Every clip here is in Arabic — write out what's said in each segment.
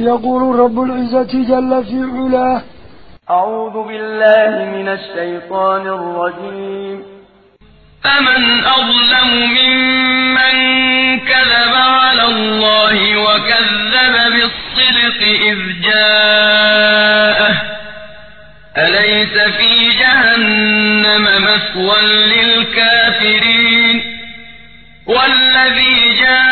يقول رب العزة جل في علاه. أعوذ بالله من الشيطان الرجيم. فمن أظلم ممن كذب على الله وكذب بالصدق إذ جاءه. أليس في جهنم مثوى للكافرين؟ والذي جاء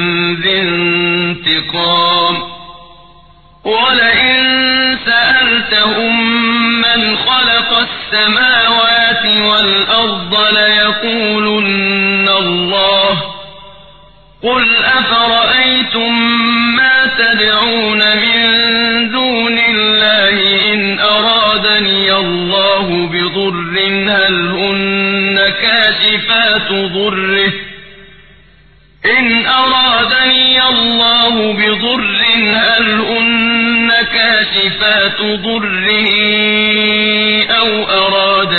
السماوات والأرض ليقولن الله. قل أفرأيتم ما تدعون من دون الله إن أرادني الله بضر هل هن كاشفات ضره. إن أرادني الله بضر هل هن كاشفات ضره أو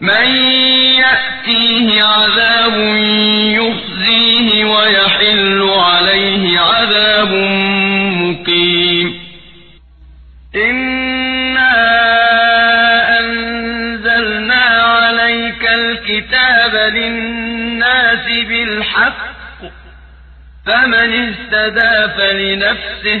من يأتيه عذاب يخزيه ويحل عليه عذاب مقيم. إنا أنزلنا عليك الكتاب للناس بالحق فمن اهتدى فلنفسه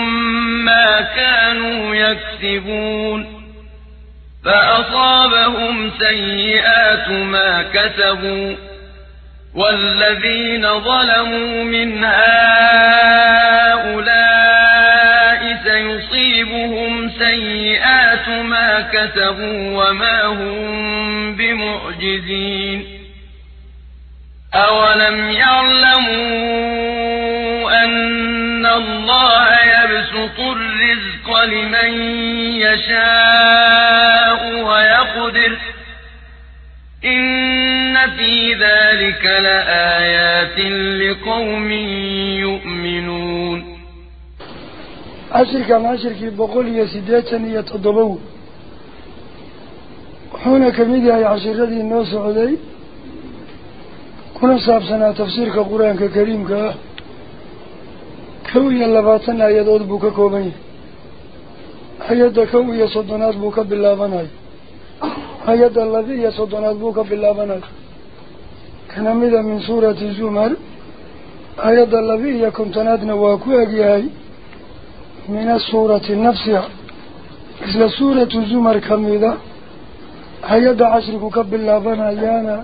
كانوا يكسبون فأصابهم سيئات ما كسبوا والذين ظلموا من هؤلاء سيصيبهم سيئات ما كسبوا وما هم بمعجزين أولم يعلموا أن الله يبسط الرِّزْقَ لِمَن يَشَاءُ وَيَقْدِرُ. إِنَّ فِي ذَلِكَ لَآيَاتٍ لِقَوْمٍ يُؤْمِنُونَ. عشر أشرك عشر كيف بقول يا سيداتنا يتضبوا هنا كميدة يا عشر غدي الناس علي كنا صاحب سنة تفسير كقرآن ككريم كه. كوي اللباتنا يدود بك كوبين laba iyo soddonaad buu ka bilaabanaya kana mida min suurati zumar hay-adda laba iyo kontonaadna waa ku egyahay min asuurati nafsiha isla suuratu zumar ka mida hay-adda cashrigu ka bilaabanayaana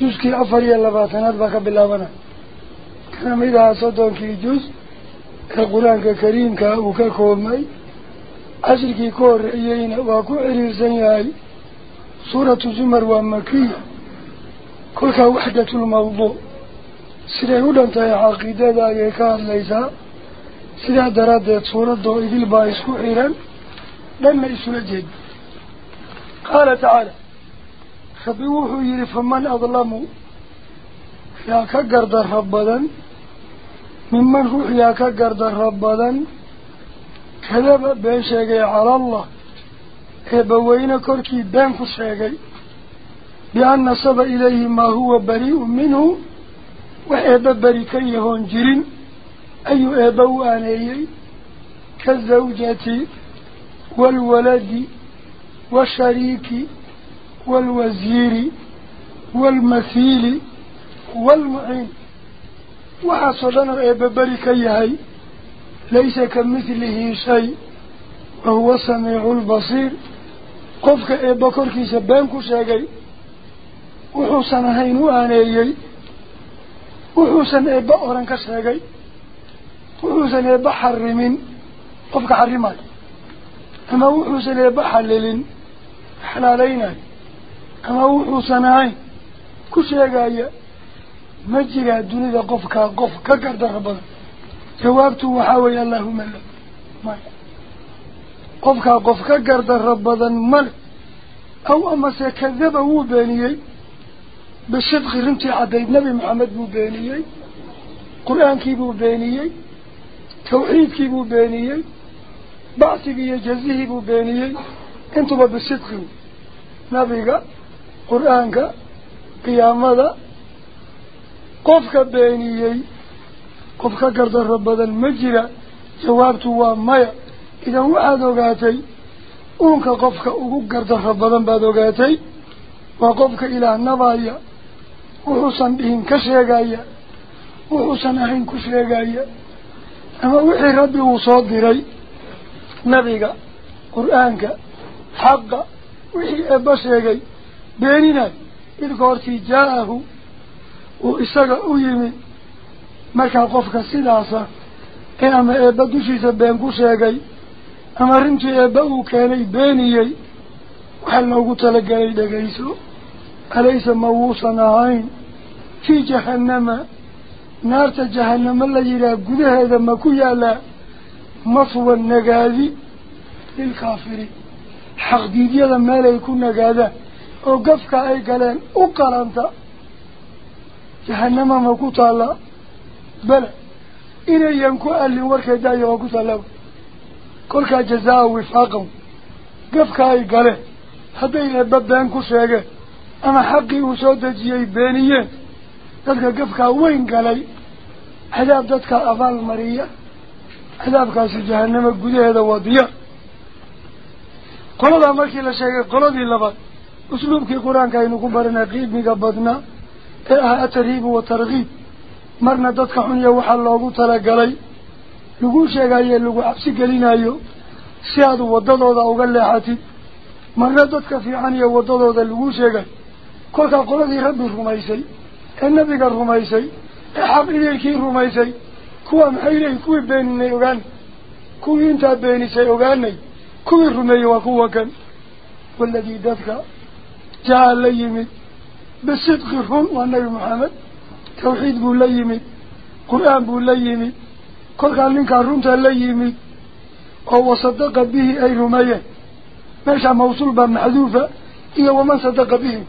juskii afar iyo labaatanaad baa ka bilaabanaya kana mid ahaa soddonkii juz ee qur-aanka kariimkaa uu ka koobmay ku xiriirsan yahay suuratu zumar waa makiya kolkaa waxdatulmawduuc siday u dhan tahay caqiidada ayay ka hadlaysaa sidaa daraaddeed suuradoo idil baa isku xiran dhanna isula jeeda qaala tacaala rabbi wuxuu yidhi faman adlamu yaa ka gardarra badan miman ruux yaa ka gardarra badan هذا بين شيء على الله. كبوينا كركي بين شيء بأن نسب إليه ما هو بريء منه وإذا بريكي هنجر أي أبو آنيي كالزوجة والولد والشريك والوزير والمثيل والمعين. وحصدنا أبو بريكي هاي. Samiicu lbasiir qofka eebba korkiisa been ku sheegay wuxuusan ahayn u aaneeyey wuxuusan eebba oran ka sheegay wuxuusan eebba xarimin qofka xarimayo ama wuxuusan eebba xalilin xalaalaynayo ama wuxuusan ahayn ku sheegaya ma jiraa dunida qofkaa qof ka gardarra badan weeye allaahuma la maya qofkaa qof ka gardarra badan male aw amase kadaba wuu beeniyey bisidqi runtii caddayd nebi maxamed buu beeniyey qur-aankiibuu beeniyey tawxiidkiibuu beeniyey bacsigii iyo jazihii buu beeniyey intuba bisidqi nabiga qur-aanka qiyaamada qofka beeniyey waxaad ogaatay uunka qofka ugu gardarro badan baad ogaatay waa qofka ilaah nabaya wuxuusan dhihin ka sheegaya wuxuusan ahayn ku sheegaya ama wixii rabbi uu soo diray nabiga qur-aanka xaqa wixii eebba sheegay beeninaay idka hortii jaa-ahu uu isaga u yimid ama eebba dushiisa been ku sheegay ama arrintii eebba uu keenay beeniyey waxaa loogu talagelay dhegayso alaysa ma wuusan ahayn fii jahannama naarta jahannamo la yidhaah gudaheeda ma ku yaalaa maswa nagaadi lilkaafiriin xaqdiidyada meelay ku nagaadaan oo gafka ay galeen u qalanta jahanama ma ku taallaa waa ku taallaa kolkaa jazaa wifaaqan gafka ay galeen hadday eebba been ku sheegeen ama xaqii uu soo dejiyey beeniyeen dadka gafkaa weyn galay cadaab dadka abaal mariya cadaabkaasi jahanamo gudaheeda waa diyaar qoladaa markii la sheegay qoladii labaad usluubkii qur-aanka aynu ku baranay qiimiga badnaa ee ah atarhiibu watarkiib waxaa loogu talagalay lagu sheegayo lagu cabsi gelinayo si aad waddadooda uga leexatid marna dadka fiican iyo waddadooda lagu sheegay kolkaa qoladii rabbi rumaysay ee nabiga rumaysay ee xaq idaylkii rumaysay kuwa maxay leeyihin kuwii beeninay ogaanay kuwii intaa beenisay ogaanay kuwii rumeeyey waa kuwa kan waladii dadka jaa la yimid bisidqi run waa nabi maxamed توحيد بو ليمي قرآن بو ليمي كل قال لنك الرمت ليمي أو صدق به أي رميه ماشا موصول بان محذوفة إيا ومن صدق به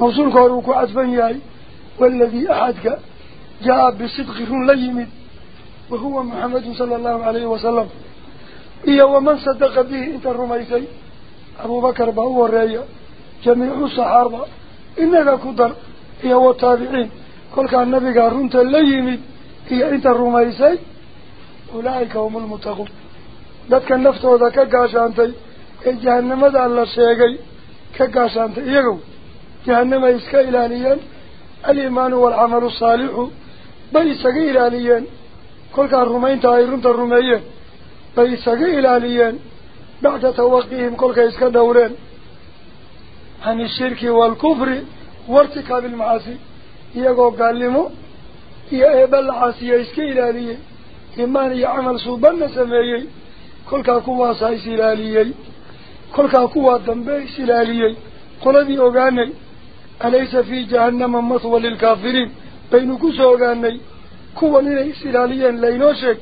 موصول قاروكو عزبانياي والذي أحدك جاء بالصدق رم ليمي وهو محمد صلى الله عليه وسلم إيا ومن صدق به إنت الرميسي أبو بكر بأول الرأي جميع الصحابة إنك كدر يا وطابعين كل كان النبي قال رنت الليمي هي انت الروميسي أولئك هم المتقون ذاتك النفط هذا كقاشانتي اي الجهنم هذا الله سيقاي كقاشانتي يقو جهنم يسكى إلانيا الإيمان والعمل الصالح بل يسكى إلانيا كل كان رمين تاي رنت بل يسكى إلانيا بعد توقيهم كل كيسكى دورين عن الشرك والكفر وارتكاب المعاصي imaan iyo camal suubanna sameeyey kolkaa kuwaasaa is ilaaliyey kolkaa kuwaa dambe is ilaaliyey qoladii ogaanay alaysa fii jahannama mathwa lilkaafiriin baynu kusoo ogaanay kuwan inay is ilaaliyeen laynoo sheeg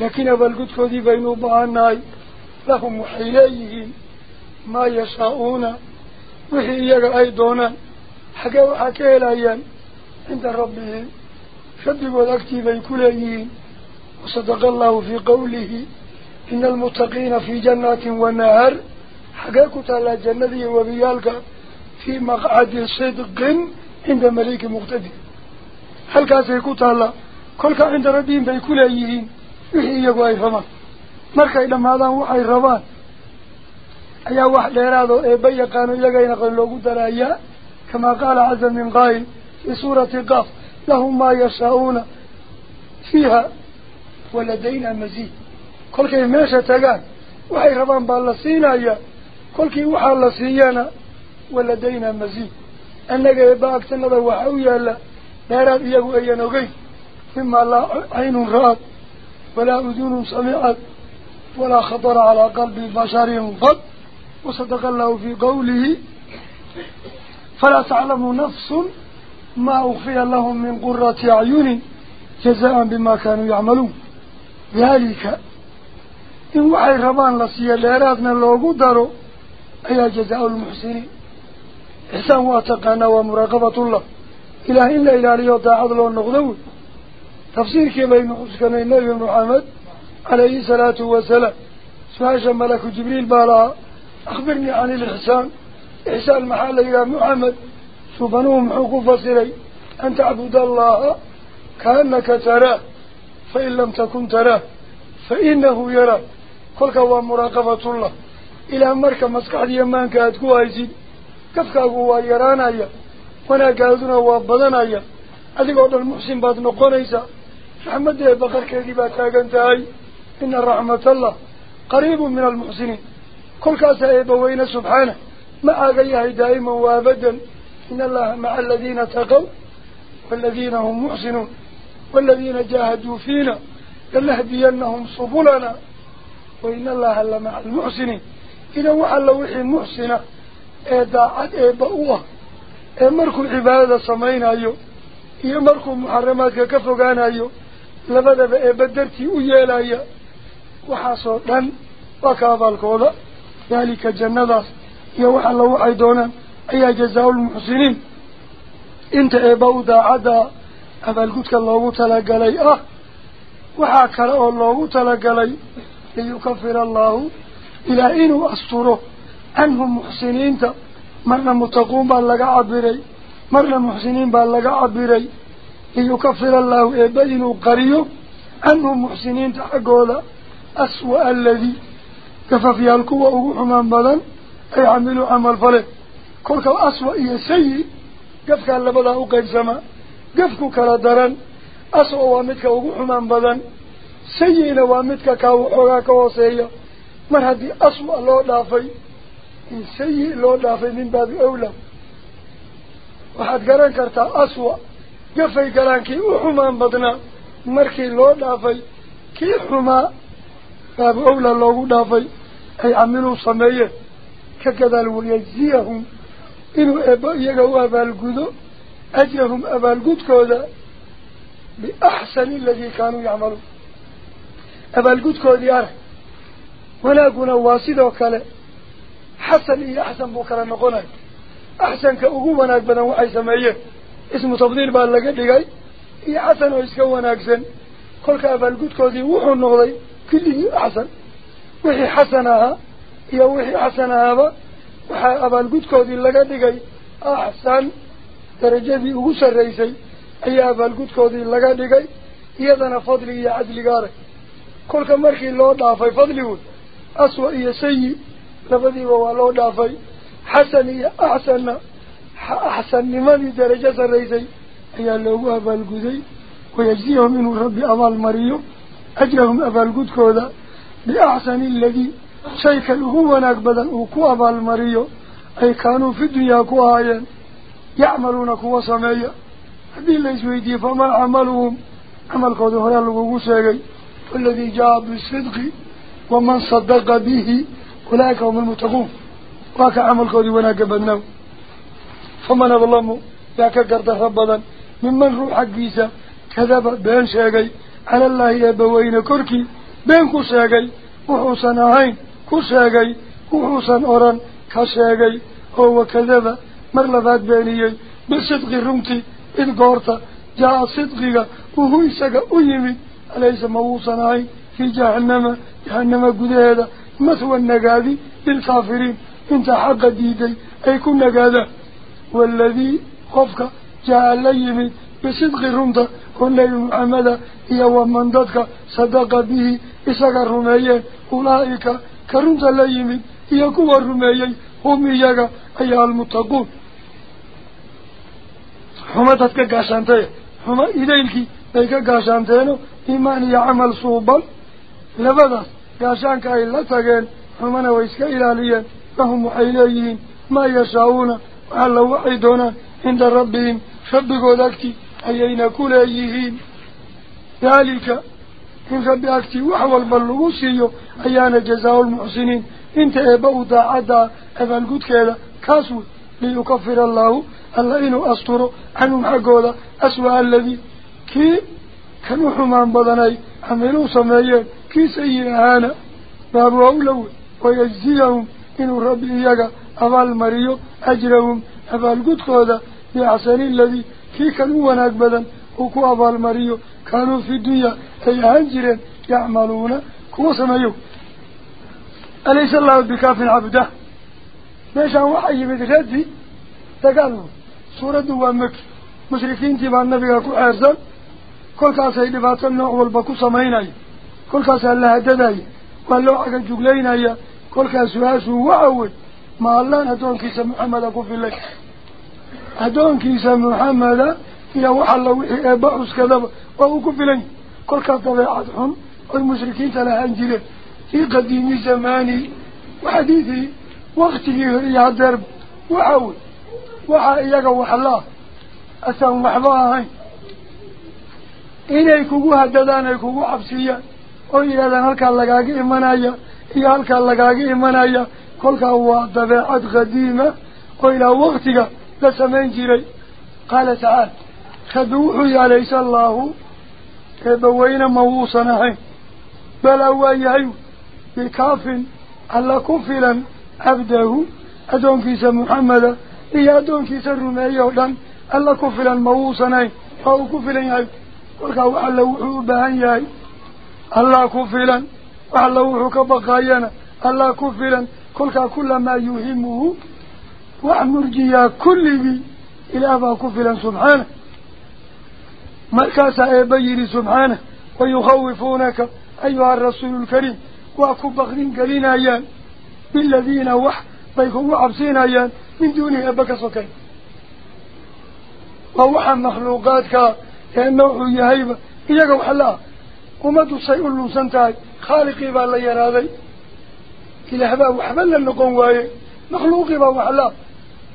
laakiin abaalgudkoodii baynu u baahannahay lahum waxay leeyihiin maa yashaa'uuna wixii iyaga ay doonaan xaggee waxaa ka helayaan عند ربهم شدقوا الأكتب الكليين وصدق الله في قوله إن المتقين في جنات ونهر. حقاكوا تعالى جنة وبيالك في مقعد صدق عند مليك مقتدي. هل كاسيكوا تعالى كلك عند ربهم في كليين يحييكوا أي فمان مركا إلا ماذا هو أي ربان أي واحد يرادو أي بيقانو يقين قلوكو تلا كما قال عز من قائل في سورة القاف لهم ما يشاءون فيها ولدينا مزيد. كل كي ماشى تقال وحي ربان بالسينا يا كل كي وحا لسينا ولدينا مزيد. أنك يباك تنظر وحاوي ألا بارد إياه أي نغي فيما لا عين راد ولا أذن سمعت ولا خطر على قلب بشر فض وصدق الله في قوله فلا تعلم نفس ما أخفي لهم من قرة عيون جزاء بما كانوا يعملون. ذلك إن وحي ربان لسي الليراتنا اللي قدروا أي جزاء المحسنين إحسان واتقانا ومراقبة الله. إله إلا إلا ليوتا عضل والنغذول تفسير كبير مخصكنا النبي محمد عليه الصلاة والسلام. سواجه ملك جبريل بالا أخبرني عن الإحسان. إحسان محال إلى محمد. سبحانهم حقوف صلي أن تعبد الله كأنك ترى فإن لم تكن ترى فإنه يرى. كل هو مراقبة الله. إلى أمرك مسكح يمان كأتكو أيزي كفك هو يران أي وانا قادنا وابدنا أي أذي قول المحسن بعد نقون إيسا فحمد يا بقر كذبا تاقنت أي إن الرحمة الله قريب من المحسنين. كل كاسا إيبا وين سبحانه. ما أغيه دائما وابدا إن الله مع الذين تقوا والذين هم محسنون والذين جاهدوا فينا لنهدينهم صبولنا وإن الله مع المحسنين. إذا وعلى وحي المحسنة إذا إيه عدئ إيه بأوة إيه إمركوا عبادة سمعين أيو إمركوا محرماتك كفقان أيو لبدأ بأبدرتي أجيال أيو. وحصوا لن وكاظ القوضة ذلك جنة يوحى الله عيدونا أي جزاء المحسنين انت ابودا عدا أبل قد الله تلقلي أه وحاك الله تلقلي ليكفر الله إلى إن أسطره أنهم محسنين مرنا متقوم بلغ عبري مرنا محسنين بلغ عبري ليكفر الله إبين قريب أنهم محسنين تحقوا أسوأ الذي كففيها القوة وقوحنا بلن أي عملوا عمل فلك qaybsamaa gafku kala daran aswa waa midka ugu xumaan badan sayina waa midka kaa waxoogaa ka hooseeya mar haddii aswa loo dhaafay in sayi loo dhaafay min baabi awla waxaad garan kartaa aswa gafay galaan kii u xumaan badnaa markii loo dhaafay kii xumaa baabu awla loogu dhaafay ay camiluu sameeyeen ka gadaal wayajziyahum iyaga u abaalgudo ajrahum abaalgudkooda biaxsani aladii kaanuu yacmaluun abaalgudkoodii arag wanaaguna waa sidoo kale xasan iyo axsan buu kala noqonaya axsanka ugu wanaag badan waxay sameeyeen ismu tafdiil baa laga dhigay iyo xasan oo iska wanaagsan kolka abaalgudkoodii wuxuu noqday kulligii axsan wixii xasan ahaa iyo wixii xasan ahaaba وحابال قدكودي لغا ديغي أحسان درجة دي أغسى الرئيسي أي أبال قدكودي لغا ديغي إيادنا فضلي يا عدلي غارك كل مركي اللو دافي فضلي ود أسوأ يا سيي لفضي ووا اللو دافي حسن يا أحسن أحسن نماني درجة الرئيسي أي اللو أبال قدكودي ويجزيهم من ربي أبال مريو أجرهم أبال قدكودا بأحسن الذي شيكا لهوانا اقبدا اوكوا بالمريو أي كانوا في الدنيا كوايا يعملون كوا سمايا هذين ليسوا يدي فما عملهم. عمل قد هرال وقوسيقي والذي جاء بالصدق ومن صدق به أولئك هم المتقون. وكا عمل قد وانا قبلنا فما أظلم. ذاك قرد ربضا ممن روح قيسا كذب بان شاقي على الله يبوين كركي. بينكو شيقي وحوصنا هين mar labaad beeniyey bisidqi runtii id goorta jaa sidqiga wuhu isaga u yimid alaysa ma wuusan ahayn fii jahannama jahannama gudaheeda maswa nagaadi lilkaafiriin inta xaqa diiday ay ku nagaadaan waaladii qofka jaa la yimid bisidqi runta oo nebi maxameda iyo waman dadka sadaqa bihi isaga rumeeyeen ulaa'ika كرنت الليمين يكوى الرميين هم إياها أي المتقون هما تتكى قاشانتين هما إذنك تتكى قاشانتين إيمان يعمل صوبا لبدأ قاشانك أي لتقين هما نويسك إلاليا لهم محيليين ما يشاؤون وعلى وعيدون عند ربهم شبكوا ذكتي أيين كليهين ذلك إن خبأت وحول باللغوسي أيان جزاء المحسنين إنت أبودا عدا أبالغود كيلا كاسو ليكفر الله الله إنه أسطره عنهم حقودا أسوأ الذي كي كانوا حمان بضاني عملوا سمايين كي سيئانا بابوا أولو ويجزيهم إنه ربي إياك أبال مريو أجرهم أبالغود كيلا بحسن الذي كي كانوا ونقبدا وكو أبال مريو كانوا في الدنيا تيهانجر يعملون كو سميو أليس الله بكاف عبده؟ ماذا هو حيب الردي تقالوا سورة دوامك. مشركين تبع النبي أكو أرزل كل كاسا يدفات النوع والبكو سمينا كل كاسا الله هدداي. واللوحة الجغلين كل كاسا سواسه وعود ما الله هدون كيسا محمد أكو في الله هدون كيسا محمد أكو في الله يا وحلو إيه بعرس كذا وأوكم بلن كل كطلعاتهم المشركين تلا هنجلي في قديم زماني وحديثي وقت يهر يا درب وعود وحياك وحلا أسمع محبها إنا يكوجوا هذا دانا يكوجوا عبسيا أو إذا هلك الله جاكي منايا إذا هلك الله جاكي منايا كل كوا طبيعة قديمة. أو إلى وقتها لسمين جري قال تعالى كدوح يا ليس الله. كدوين موصى نحي بل هو يهي بكاف على كفلا أبده أدون كيس محمد. إيا أدون كيس الرمي يهدان على كفلا موصى نحي فهو كفلا يهي قلت هو على وحو بهان يهي على كفلا. وعلى وحو كبقاينا على كفلا. قلت كل ما يهمه وعن مرجيا كله إلى أبا كفلا سبحانه. مركز أبيه سبحانه ويخوفونك أيها الرسول الكريم. وأكو بغرين قلين أيان. بالذين وح طيب بيكم وعبسين أيان. من دونه أبك سكين. ووحى مخلوقاتك كأنه يهيب. إياكو حلا وما تسيء اللوسنتاي خالقي بالله هذا إلى هذا وحبل لنقوم وهي مخلوقي بالله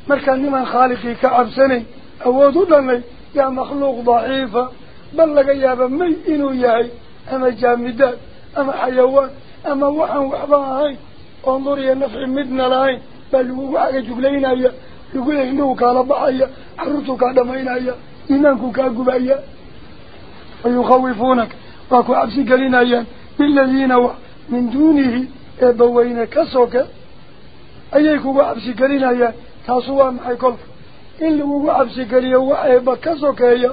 مركز لمن خالقي كعبسني. أو ضد makhluuq daciifa bal laga yaaba may inuu yahay ama jaamidaad ama xayawaan ama waxaan waxba ahayn oon dur iyo nafci midna lahayn baa lagugu xaga juglaynaya lagu leey indhuhu kaala baxaya xaruurtuu kaa dhamaynaya iimaankuu kaa gubaya wayukhawifuunaka waa ku cabsi gelinayaan biladiina wax min duunihi eebbaweyne ka soke ka sokeeya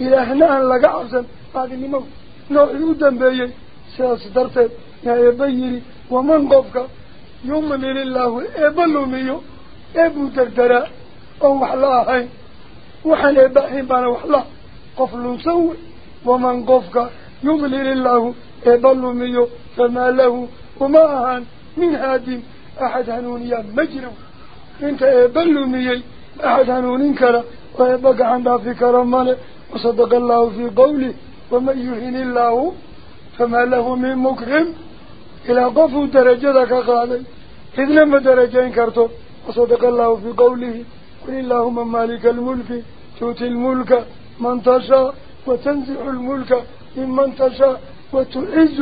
ilaahna aan laga cabsan baadinimo noocii u dambeeyey sidaas darteed yaa eebba yidhi waman qofka yumlil illaahu eebba lumiyo eebbuu derderaa oon wax la ahayn waxaan eebba ahayn baana wax la qof lunsan wey waman qofka yumlil illaahu eebba lumiyo famaa lahu uma ahaan min haadin axad hanuuniyaa ma jira inta eebba lumiyey أحد أنونين كلا ويبقى عندها في كرمان وصدق الله في قوله ومن يهين الله فما له من مكرم. إلى قفو درجة كغالي إذ لما درجين كرتو وصدق الله في قوله قل اللهم مالك الملك توتي الملك من تشاء وتنزع الملك من تشاء وتعز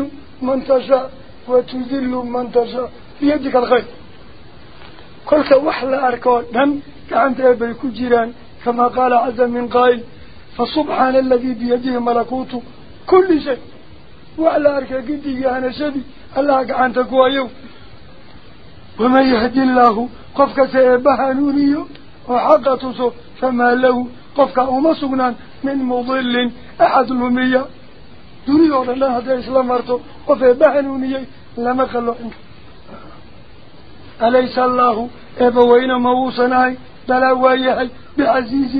من تشاء وتذل من تشاء. في يدك الخير. كل كوحل أركان دم كعند أبي كجيران كما قال عز من قائل فسبحان الذي بيده ملكوته كل شيء. وعلى أركا قد أنا شدي الله عند قوايو ومن يهدي الله قفك سيبها نوريو. وحق تسو فما له. قفك أمسونا من مضل أحد الهمية دوري ورلا هذا إسلام أرتو وفي بحنوني لما خلو عندك أليس الله؟ إبوين موصناي بلاوايهي بعزيز.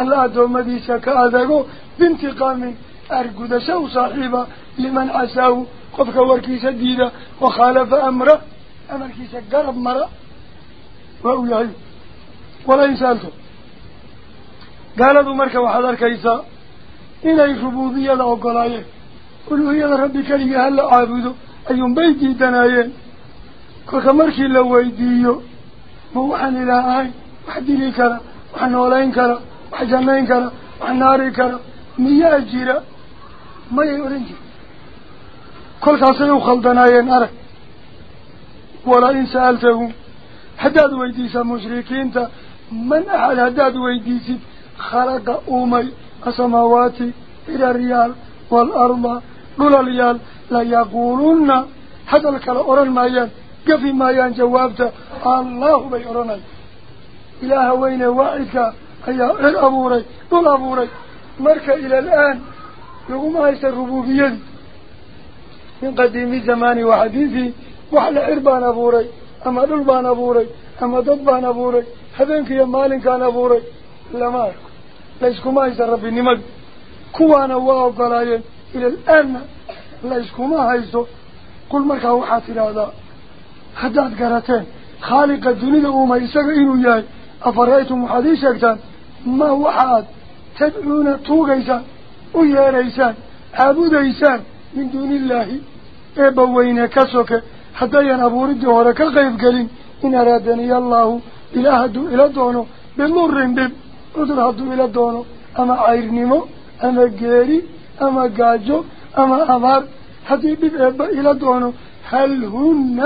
الله دوما ديسا كأذغو بانتقام أرقد سو صاحبة لمن عساه. قفك وركيسا ديدا وخالف أمره. أمر كيسا قرب مرة. وأولاي ولا إنسانته قال ذو مركا وحضر كيسا. إني ربوضي الله قلائه قلوا هي ربك لي هل أعبده؟ أيهم بيتي تنايين. Kolka markii la weydiiyo ma waxaan ilaah ahayn wax dili kara wax noolayn kara wax jannayn kara wax naari kara miyaa jira mayay odhan jiri kolkaasay u khaldanaayeen arag wala in sa'altahum haddaad weydiisaa mushrikiinta man axad haddaad weydiisid khalaqa uumay asamaawaati iraryaal waalarda dhulalyaal layaquulunna hadal kale odhan maayaan قفي ما يان جوابته. الله بيرنا إلى وين واعك هيا الأبوري دول أبوري. مرك إلى الآن. يقوم عيسى الربوبية من قديم الزمان وحديثي. وحل إربان أبوري. أما دلبان أبوري. أما دبان أبوري. هذين كي مالين كان أبوري. لما ليس كما عيسى ربي نمد. كوانا واو قلايا إلى الآن. ليس كما عيسى قل مرك هو حاتل هذا. هداد قراتين. خالق الدنيا وما يسر إنو ياي أفرأيتم حديثك ما هو وحاد تدعون طوغيسا ويا ريسا عبود إيسان. من دون الله. إبوين كسوك. حتى ينبو ردي ورك الغيب إن أرادني الله إلى هدو إلى دونه بمر بب. أدر هدو إلى دونه أما عير نمو. أما قيري. أما قاجو. أما أمر حتى بب إلى دونه هل هنّ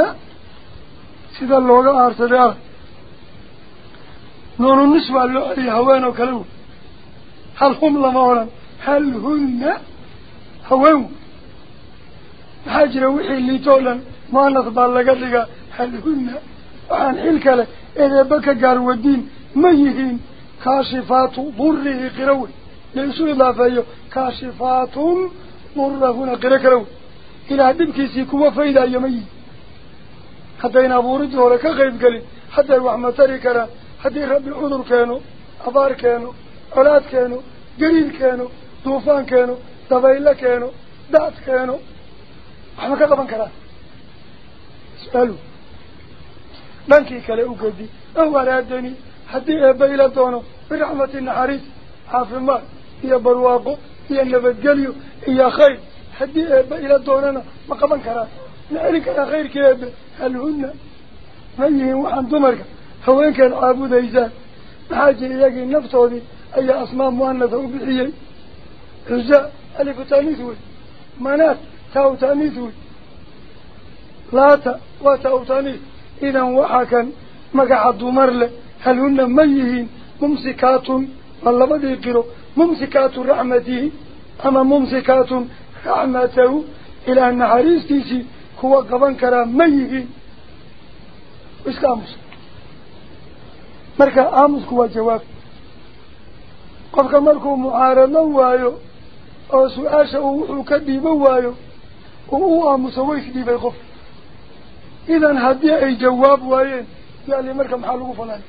sida looga aarsaday ah nuunu nis baa loo celiyay haween oo kale wey hal hum lama odhan hal hunna haween maxaa jira wixii liitoo dhan muanas baa laga dhigaa hal hunna waxaan xil kale eedeeba ka gaarwadiin ma yihiin kaashifaatu durihi qiro wey laisu idaafeeyo kaashifaatun durahuna qiro kale wey ilaah dhibkiisii kuwa faydayo ma yihin حتى إن أبوردي هو لك غيب قلي. حتى الوحمة تريكرا حتى رب العذر كانوا أبار كانوا أولاد كانوا قريب كانوا طوفان كانوا طبيلة كانوا دات كانوا. وحما كغبان كرا. سألوا. لنكي كلاو قدي أولا الدني حتى أبايلة دونه. برحمة النحريس. الماء، هي برواقه. هي النبت قليو هي خير. حتى أبايلة دونه ما قبان كرا. لأنك لا خير كذا هل هن ميهن وحن دمرك هوين كان عابود إيزان بحاجة إياكي نفسه دي أي أصمام مهنده وبحيي عزاء ألف تانيثوي منات تاو تانيثوي لاتا واتاو تأنيث. إذا وحكا مقع الدمر له. هل هن ميهن ممسكات والله ما ذكره ممسكات رحمته. أما ممسكات رحمته إلى أن عريس تيسي هو قبان كرا ميهي. اسك آموس مركا آموس هو جواب. قبقى ملكو معارضا وايو. أو سؤاشا وكديبا وايو. وو آموس ويكديبا يقف إذن هدي أي جواب وايين. يعني مركا محالوه فلاني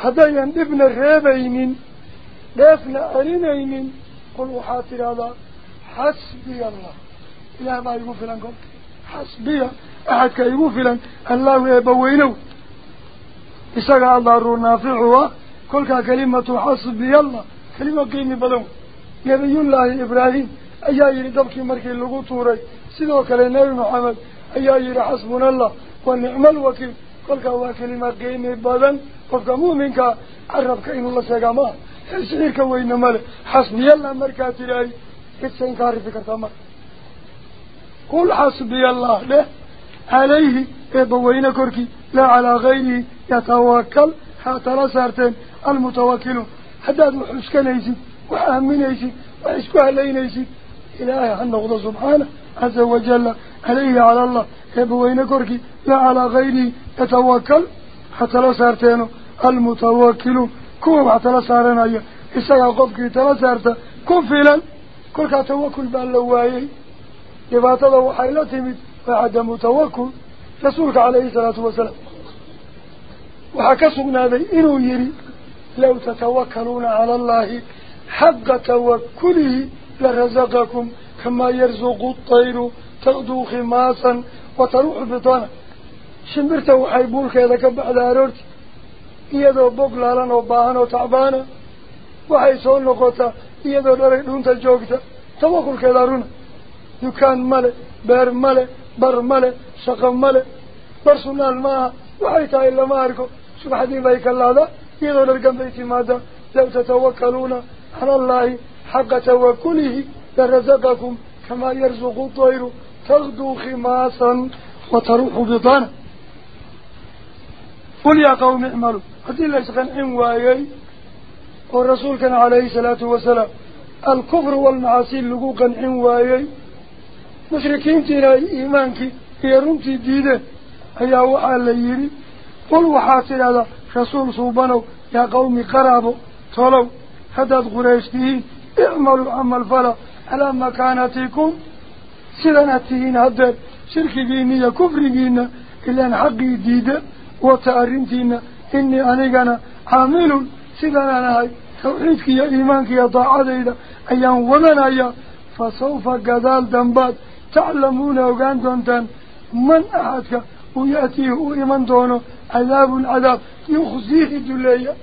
هدايا ابن الرابين دافن أرينين قل وحاطر هذا. حسبي الله. Ilaah baa igu filan kol xasbiya axadka igu filan allahu eebbaweynow isaga adaaru naaficu ah kolkaa kelimatu xasbiya allah kelima qiimi badan nebiyullaahi ibraahim ayaa yidhi dabkii markii lagu tuuray sidoo kale nebi maxamed ayaa yidhi xasbuna allah wa nicma alwakiil kolkaa waa kelima qiimi badan qofka muuminkaa carabka inuu la sheegaa maaha xilsixirka weyne male xasbiyallah markaa tidhaahi cidsayn kaa rifi kartaa marka قل حسبي الله له عليه إبوين كركي لا على غيره يتوكل. حتى لا سارتين المتوكل. حداد وحسك نيسي وحهم نيسي وحسك علي نيسي إلهي النقض سبحانه عز وجل عليه على الله إبوين كركي لا على غيره يتوكل. حتى لا سارتين المتوكل. كوم حتى لا سارتين إساق قبكي تلا سارتين كوم فيلا كركا توكل بألوائي إباطته وحيلته من بعد متوكل رسولك عليه الصلاة والسلام. وحكسوا نادي إنو يري لو تتوكلون على الله حق توكله لرزقكم كما يرزق الطير تغدو خماسا وتروح بطانا. شمرته وحيبولك إذا كان بعد أرورت إيادو بقل لنا وباهنا وتعبانا. وحيسون نقطة إيادو لرقلون تجوكتا توكل كذارونا دكان ملك بير ملك بر ملك شق ملك برسونال ما وحيتا إلا ماركو سبحانه بيك الله يظهر القنب اعتمادا لو تتوكلون على الله حق توكله لرزقكم كما يرزق الطير تغدو خماسا وتروح بطانا. قل يا قوم اعملوا. قتل ليس كان عموائي والرسول كان عليه الصلاة والسلام. الكفر والمعاصي اللقوقا عموائي مشركين تينا إيمانك يرمتي ديدة أيهو على يري قل وحاتر هذا رسول صوبانو يا قوم قرابو طلو هداد قريش ديهين اعملوا عمل فلا على مكانتكم سلانتهين هدر شركي ديني كفري بينا إلا حقي ديدة وتأرمتينا إني أنيقنا عامل سلانانا هاي توحيدك يا إيمانك يا طاعة ديدة أيهو ومن أيه فسوف قدال دنبات تعلمون وقان دونتان من أحدك ويأتيه إيمان دونه عذاب عذاب يخزيه الدلية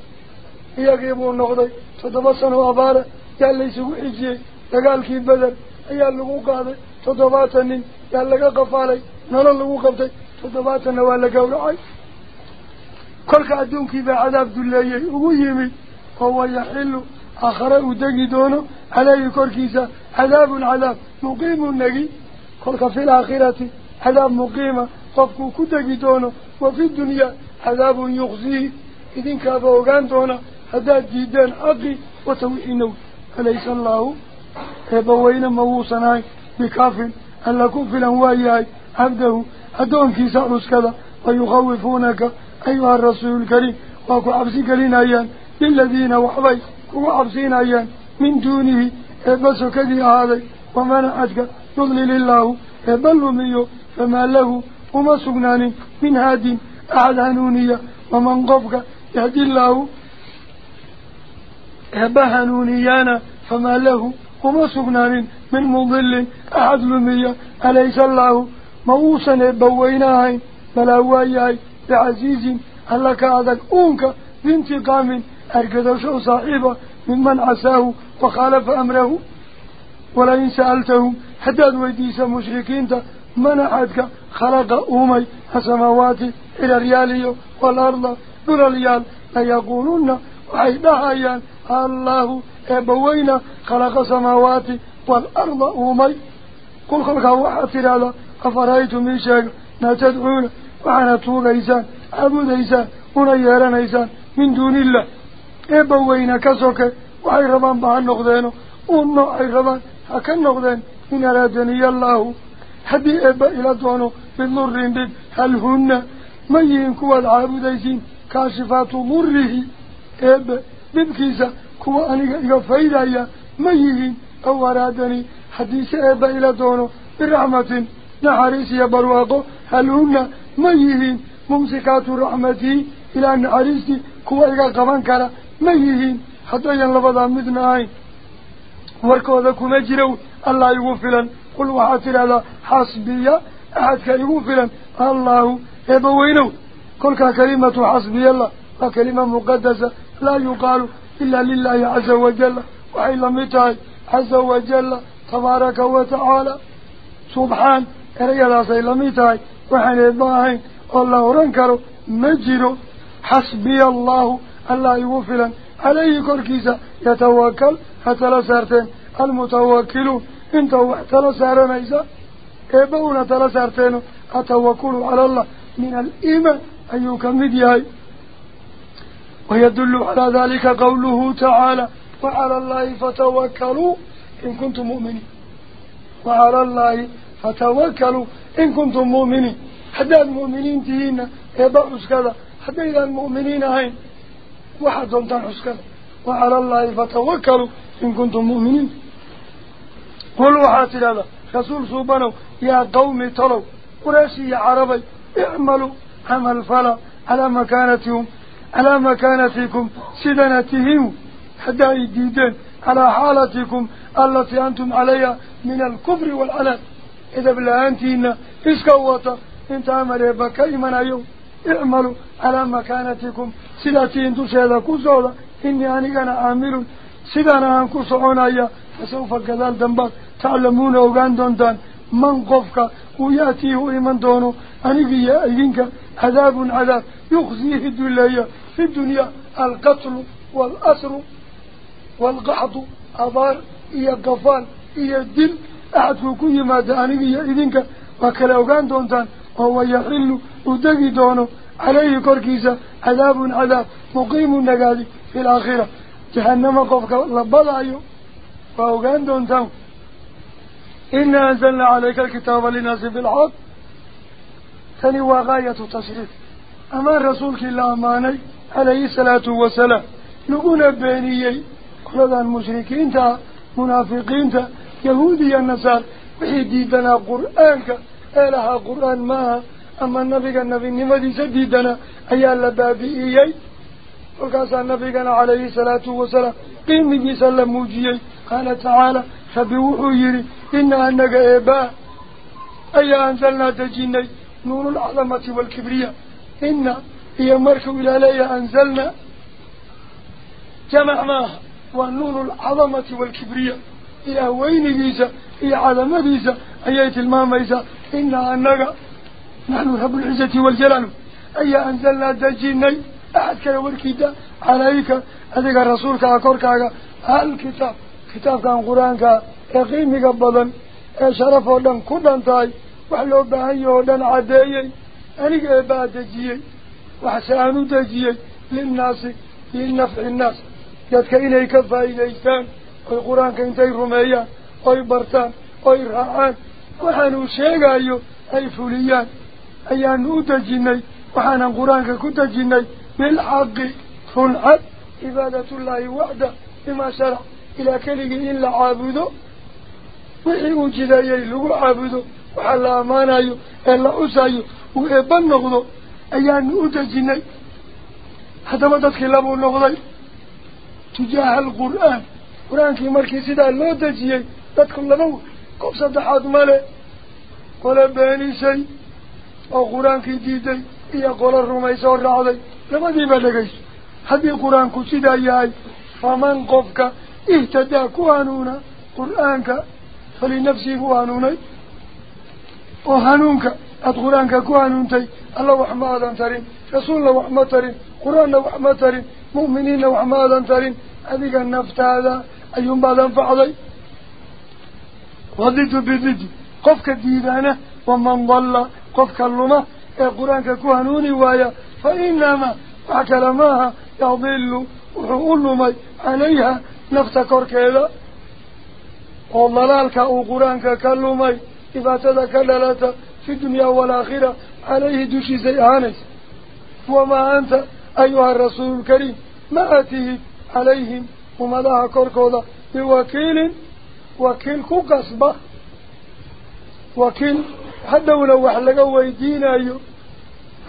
يقيبون نقضي تدبسنوا أبارة يا اللي سوء حجيه دقال كي بدل qaaday toddobaatan nin yaa laga qafaalay nolol lagu qabtay toddobaatanna waa la gowracay kolka adduunkiibaa cadaab dulleeyey ugu yimid oo wayaxilu aakhare uu degi doono caleyhi korkiisa cadaabun cadaab muqiimun negi قلت في الآخرة حذاب مقيمة قفكو كتاكي دونه وفي الدنيا حذاب يغزيه إذن كافوغان دونه هذا جيدان عقي وتوحينه أليس الله يبوين موصناي بكافر أن لكم في الأنواعي عبده أدون في سألس كذا ويخوفونك أيها الرسول الكريم وكو عبسيك لنا أيان للذين وحبي كو أيان من دونه يبسو كذي هذا ومن أجل يضلل الله يضلهم إيه فما له وما سجنان من هادي أعلى نونية ومن قفك يهدي الله. يبه نونيانا فما له وما سجنان من مضل أحد لمية أليس الله؟ موسى نبويناه بل هو أيهاي بعزيز. لك أذك أونك بانتقام أركض شو صاحبه ممن عساه وخالف أمره. ولئن سألتهم حداد ويديس مشركين من أحدك خلق أومي السماوات إلى ريالي والأرض دول ريال ليقولون وحيدها الله إبوينا خلق سماوات والأرض أومي قل خلق واحد هذا أفرأيتم شيء ما تدعون وعنا توغيسان عبوديسان ونيرانيسان من دون الله. إبوينا كسوك ربان بها النقدين حي ربان أكن نغذن إن أرادني الله هدي إبا إلى دونه في النور ينبد هل هن؟ ميين كوى العابدين كاشفات مره. إبا ببكيسة كوى أني يفيد أي ميين أو أرادني. حديث إبا إلى دونه بالرحمة نحريس يبرواقه هل هن؟ ميين ممسكات رحمته إلى نحريس كوى إلى قبان كرة ميين حتى ينلفظ عمدنا أي وركو ذاكو مجروا الله يغفلا قل وحاتل على حاسبية أحد كان يغفلا الله يبوينو قل كلمة حاسبية الله. وكلمة مقدسة. لا يقال إلا لله عز وجل. وحي لمتاي عز وجل تبارك وتعالى. سبحان. إريا لاسي لمتاي وحن إباهين. الله رنكرو. مجرو حاسبية الله. الله يغفلا عليه كركيسا يتوكل. حتى لسارتين المتوكلون انت وحتى لسارنيسا إباونا تلسارتين التوكل على الله من الإيمان. أيوك مدياي ويدل على ذلك قوله تعالى وعلى الله فتوكلوا إن كنتم مؤمنين. وعلى الله فتوكلوا إن كنتم مؤمنين. حتى المؤمنين تهينا. يبعث كذا حتى إذا المؤمنين هين. وحدهم كذا. وعلى الله فتوكلوا إن كنتم مؤمنين. قلوا حاتل هذا رسول سبحانه يا قوم طلوا قريشي عربي اعملوا عمل فلا على مكانتهم على مكانتكم سدنتهم. حتى يديدين على حالتكم التي أنتم عليها من الكفر والعناد إذا بالله أنتين إسكوة انت أمر بك إيمان أيوم اعملوا على مكانتكم. سدتين تشهد كسولا إني أنا أنا عامل سدنا أنكو سعونا فسوف كذال دنبات تعلمون وقان دونتان من قفك؟ ويأتيه إيمان دونه أني يا أيدينك عذاب عذاب. يخزيه الدنيا في الدنيا القتل والأسر والقحط. أبار إيا قفال. إيا الدل أحد كل ما دانيه إيا إذنك وكلا أوغان دونتان وهو يحل ودقي دونه عليه كركيسة عذاب عذاب مقيم النقاذي في الآخرة. جهنم قفك لبضايو وأوغان دونتان إنا أنزلنا عليك الكتاب لناس بالعقل ثاني وغاية تشريف أما رسولك الله أماني عليه الصلاة والسلام. نقول بينيي. قلدا المشركين تا منافقين تا يهودي النصار وحيديدنا قرآنك. إلها قرآن ما أما النبي النبي نمدي سديدنا أيها اللبابئيي وكاسا نبينا عليه الصلاة والسلام قيم بي سلم موجيي قال تعالى فبوحو يري إنا أنك إباء أي أنزلنا تجيني نور العظمة والكبرياء إنا هي مركو إلى لي أنزلنا جمع معها ونور العظمة والكبرياء إلى وين بيسا إلى عظمة أيات الماميسا إنا أنك نحن رب العزة والجلال. أي أنزلنا تجيني أحد كلا وركيدا عليك. أذيك رسولك أكورك الكتاب كتاب؟ كان قرآنك يقيمك بضن شرف ودن كدن تاي. وحلو بهي ودن عديي. أنيك إباد دجيي وحسانو دجيي للناس للنفع الناس. يدك إليك فإليسان أي قرآنك انتي رميان أي برتان. أي رعان. وحانو شيغايو أي فوليان أيانو دجيني وحانا قرآنك كدجيني بالحق فنعد عبادة الله وحده بما شرع إلى كله إلا عابده وحي وجدايي لغو عابده وحال أمانايو إلا أسايو وإبن نغضو أيان أدجيني حتى ما تدخلوا النغضي تجاه القرآن قرآن في سيدا لبو قف صدحات مالي قول باني أو قرآن في ديدي إيا قول الرميس والرعضي لما دي بلغيش هذه القرآن كسيدا ياي فمن قفك اهتدى كوانونا قرآنك فلنفسي كوانوني وهنونك القرآنك كوانونتي الله وحمادا ترين رسول الله وحمادا ترين قرآن وحمادا ترين مؤمنين وحمادا ترين هذه النفط هذا أيهم بعد انفعضي وضد بضد قفك ديدانة ومن ضل. قفك اللمة القرآن كهنوني وايا. فإنما أكلمها يضل وحقولهم عليها. نفتكر كذا واللالك القرآن كاللمة إذا تذكر لاتا في الدنيا والآخرة عليه دوشي زيانس وما أنت أيها الرسول الكريم. ما أتيه عليهم وما لها كركوضة بوكيل وكيل كو قصبة. وكيل هذا ولو لقى ويدينا ايو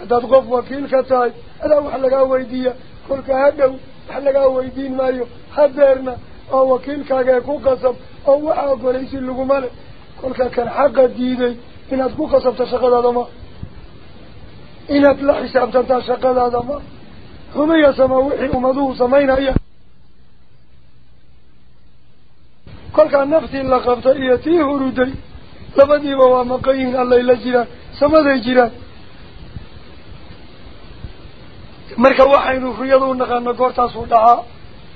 هذا تقف وكيل كتاي. هذا لقى ويدية. كل هذا حلقه ويدين ما ايو حذرنا أو وكيل كاقة كو قصب. أو وحاق وليس اللقمان كل كان حق ديدي أنا تقو قصب تشغل هذا ما. أنا تلاحي سعب تنتشغل هذا ما. هم يسمى وحي ومدوه سمين إيه naftii la qabtay iyo tii huruday labadiiba waa maqan yihiin allay la jiraan samaday jiraan marka waxaynu ruyada u naqaano goortaasuu dhacaa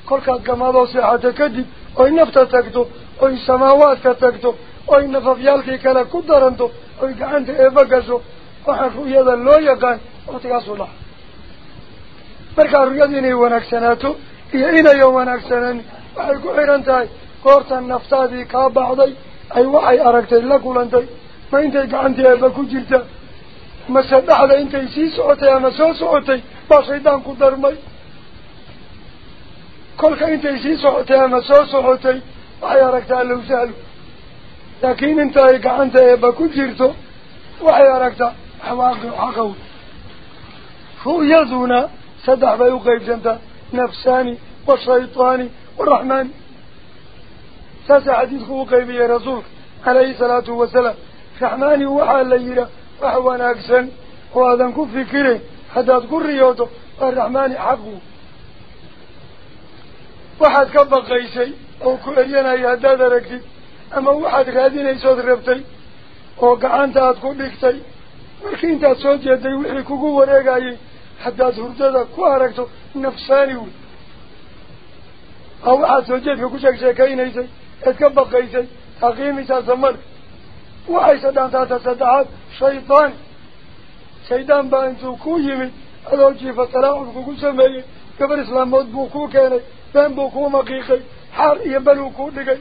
kolkaad gamaadoo seexato kadib oy nafta tagto oy samaawaadka tagto oy nafafyaalkii kale ku daranto oy gacanta eeba gasho waxaa ru'yada loo yaqaan waktigaasuu dhaca markaa ruyada inay wanaagsanaato iyo inayan wanaagsanaanin waxay ku xiran tahay قرت النفط هذه كاب بعضي أي وعي أركتي لك ولنتي ما أنتي عندي أبا كجلتا ما سبع على أنتي سيس عتي أنا سوس عتي باشيدان قدر ماي كل كأن أنتي سيس عتي أنا سوس عتي وعي أركتي له سال لكن أنتي عندي أبا كجلتا وعي أركتي حواق حقو فو يذونا سدح بيو قيب جنتا نفساني وشيطاني والرحماني waxaa la yidhaah wax wanaagsan oo aadan ku fikireyn haddaad ku riyooto waa raxmaani xaqu waxaad ka baqaysay oo ku eryanaya haddaad aragtid ama waxaad raadinaysood rabtay oo gacanta aad ku dhigtay markii intaad soo jeeday wixii kugu wareegayay haddaad hurdada ku aragto nafsaani wey aa waxaad soo jeedka ku sheeg sheekaynaysay ku yimid adoo jiifa talaacub kugu sameeyey gabar islaamood buu kuu keenay been buu kuu maqiiqay xaar iyo baluu kuu dhigay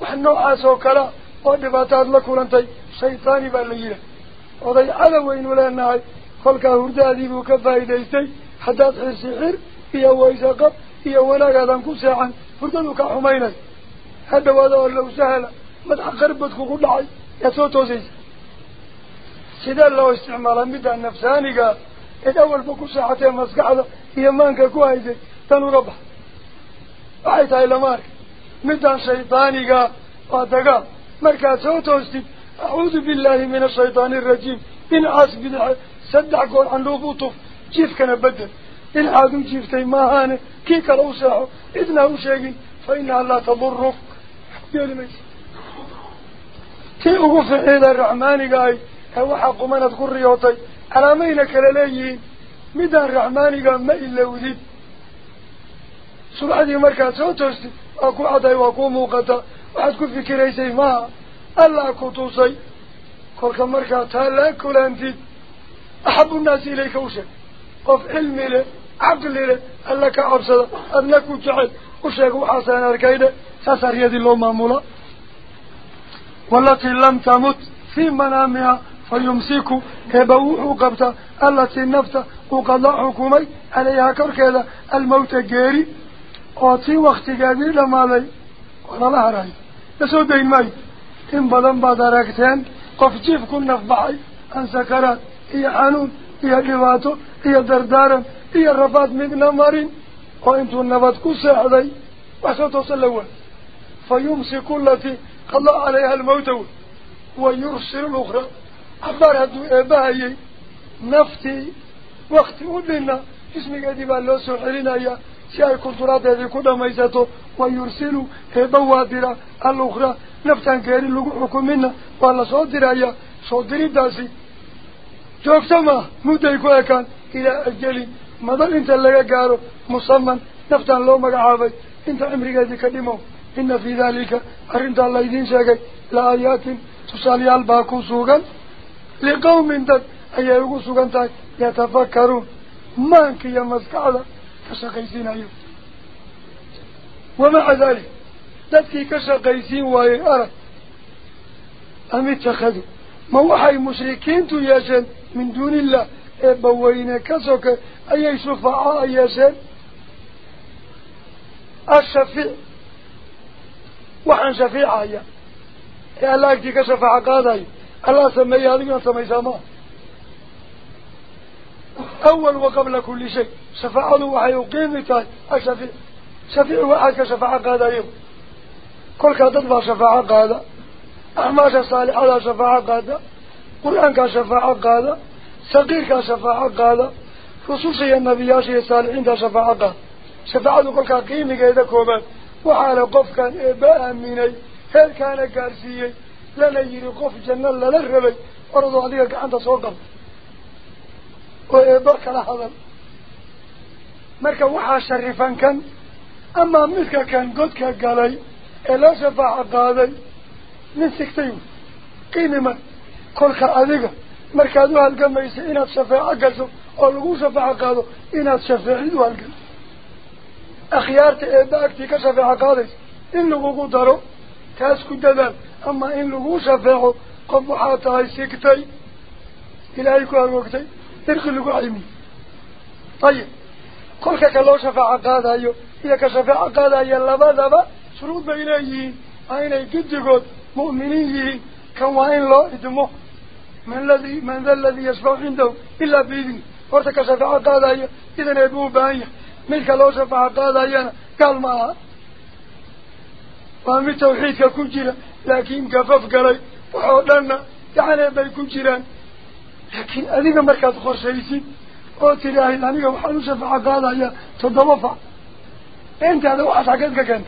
wax noocaas oo kalea oo dhibaataad la kulantay shaydaani baa la yidhaah oday cadow waynu leenahay kolkaa hurdaadii buu ka faa'idaystay haddaad xirsi xir iyo waysaqab iyo wanaagaadan ku seexan hurdadu ka xumaynay ha dhawaada oo low sahla madaxa qarbad kugu dhacay yaad soo toosaysa sidee loo isticmaalaa midda nafsaaniga إذ أول بكو ساعتين مسقعة كويسة waxay tahay lama arka midaan shaydaaniga waa dagaal markaad soo toostid acuudu billaahi min ashaydaani arajiim dhinacaas bidaxe saddex goor candhuuf u tuf jiifkana bedel dhinacaad u jiiftay maahaane kii kale u seexo cidna u sheegin fa inaha laa taduruk ee waxaa qumanad ku riyootay calaamayna kala leeyihiin midaan raxmaaniga ma ilowdid subaxdii markaad soo toostid waa ku cadday waa kuu muuqata waxaad ku fikiraysay maaha allaa ku tusay kolka markaad taa laa kulaantid axabu nnaasi ilayka u sheeg qof cilmi leh caqli leh alla ka cabsada adna ku jecel u sheeg waxaasaan arkay dhe سسر يدي لو مامولا. والتي لم تمت في منامها فيمسك كبوح قبطة؟ التي نفت وقضى حكومي. عليها كر كذا الموت جاري وطي وقت قادر لما لي. ولا لها رأي. يسود دين ماي. إن بلن بعد ركتين. قف جيف كن نفبعي أن سكرات. هي عانون هي لواتو هي دردارا هي الرفات من مارين وانتو النبات كو ساعدي وحسن توصل لوه lukhra cabaar hadduu eebbahayay naftii wakti u dhina jismigeedii baa loo soo celinayaa si ay kurturadeedii ku dhamaysato wa yursilu eebba waa dira alukhraa naftaan geeri lagu xukumina waa lasoo diraya soo diridaasi joogto maaha mudday ku ekaan ilaa ajalin madal inta laga gaaro musaman naftaan loo magacaabay inta cimrigeedii ka dhimo fii daalika arrintaa laydiin sheegay la aayaatin tusaalayaal baa ku sugan liqawmin dad ayay ugu sugan tahay yatafakkaruun maanka iyo maskaxda كشقيسين ومع ذلك ذاتك كشقيسين وهي أرى أم اتخذوا موحي مشركين تياشن من دون الله بوين كسوك وحن شفيع يا يا الله كي كشفع قاضي الله سمي هذه سمي سماه أول وقبل كل شيء. شفاعة وحي وقيمتها الشفيع. شفيع واحد كشفاعة قادة يوم كل كتطبع شفاعة قادة أعماش صالحة شفاعة قادة قرآن كشفاعة قادة صغير كشفاعة قادة خصوصي النبياشي صالحين شفاعة قادة شفاعة كل كقيمة كيدا كوبان. وحال قف كان إباء مني هل كان كارسيي لنا يري قف جنة لنا الربي ورضو عليك أنت صوقف وإباء marka waxaa sharifan kan amaa midka kan godka galay ee loo shafaaco qaaday nin sigtay qiimi man kolka adiga markaad u halgamaysa inaad shafeeco gasho oo lagu shafaaco qaado inaad shafeecid u halgan ku dadaal ama in lagu shafeeco qof waxaa tahay sigtay ilaahay ku hagoogtay dirqi lagu caymiye ayib kolka ka loo shafaaco qaadayo iyo ka shafaaco qaadaya labadaba shuruud bay leeyihiin waa inay guddigood mu'miniin yihiin kan waa in loo idmo man ladii man da aladii yashfacu cindahu ilaa biidni horta ka shafaaco qaadayo idan eebu u baahan yahay ملك لو شفع قادينا قال ما فمن توحيد كوجيرا لكن كفف قري وحولنا يعني بيكون جيران. لكن أذيك مركز خرشة يسيد قلت لها إلا نيك وحلو شفع قادة يا تدوفع أنت هذا واحد عقدك كنت.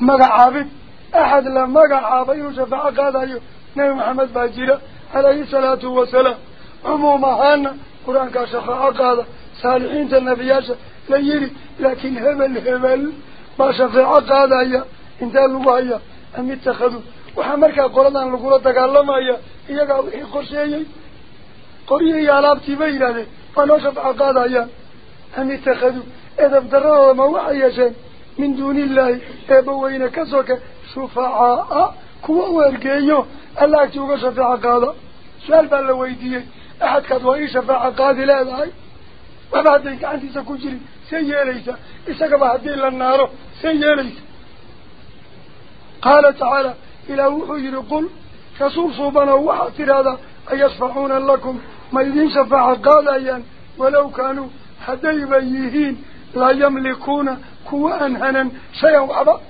مقع عابد أحد لما مقع عابد شفع قادة نبي محمد باجيرا عليه الصلاة والسلام. عموما هان قرآن كاشفع قادة صالحين تنبياش ليري لكن هبل هبل. ما شفيع هذا يا انت الوايا أم يتخذوا وحمرك قرنا نقول تقال ما يا هي قال هي قرشي قرية يا رب تبين هذا فلا شفع هذا يا أم يتخذوا إذا بدر ما وعي من دون الله. أبوين كزوك شفعاء. كوا ورجيو الله تيوجا شفع هذا سؤال بالويدية أحد كذوي شفع هذا لا لا ما بعد ذلك أنت سكجري سيئ ليس إساك بحدي للنار سيئ ليس قال تعالى إلى وحجر قل رسول صوبنا وحاطر هذا أيصفحون لكم ما يدين شفاعة قال أيان ولو كانوا حدي بيهين لا يملكون كوان هنا شيئا وعبا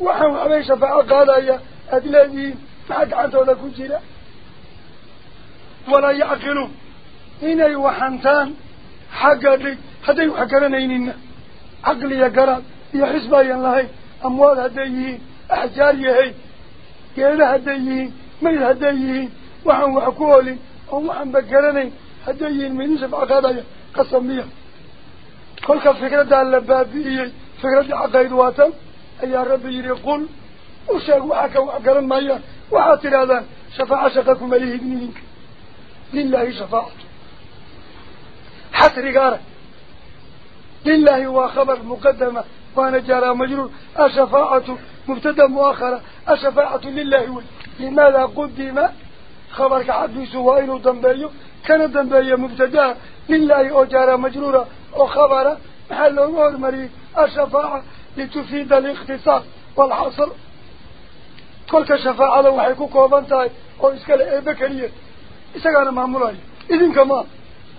وحاو عبي شفاعة قال أيان أدلاجين فحد عدو لكجري ولا يعقلوا إني وحنتان حقا لي هذا يحكى لنا عقل يا قرار يا حسبا يا الله أموال هديه أحجار يهي قيل هديه ميل هديه وحن وحكولي ومحن بكرني هديه من يسف عقادايا قصميا كلك فكرة دعال لبابي فكرة عقايد واتا. أي يا ربي يقول وشاك وحكا وحكرا مايا وحاتر هذا شفاعة شقكم ليه ابنه لله شفاعته. Arag lilaahi waa khabar muqadama وأنا جارى مجرور. الشفاعة مبتدأ مؤخرة. الشفاعة لله لماذا قدم خبرك حديث وإنه دنبايو كان دنبايو مبتدأ. لله أو جارى مجرورة أو محل أمور مري الشفاعة لتفيد الاختصاص والحصر. كل شفاعة لو حيكو كوبانتاي. أو إسكال إيبكالية إسكال معمولاي إذن كما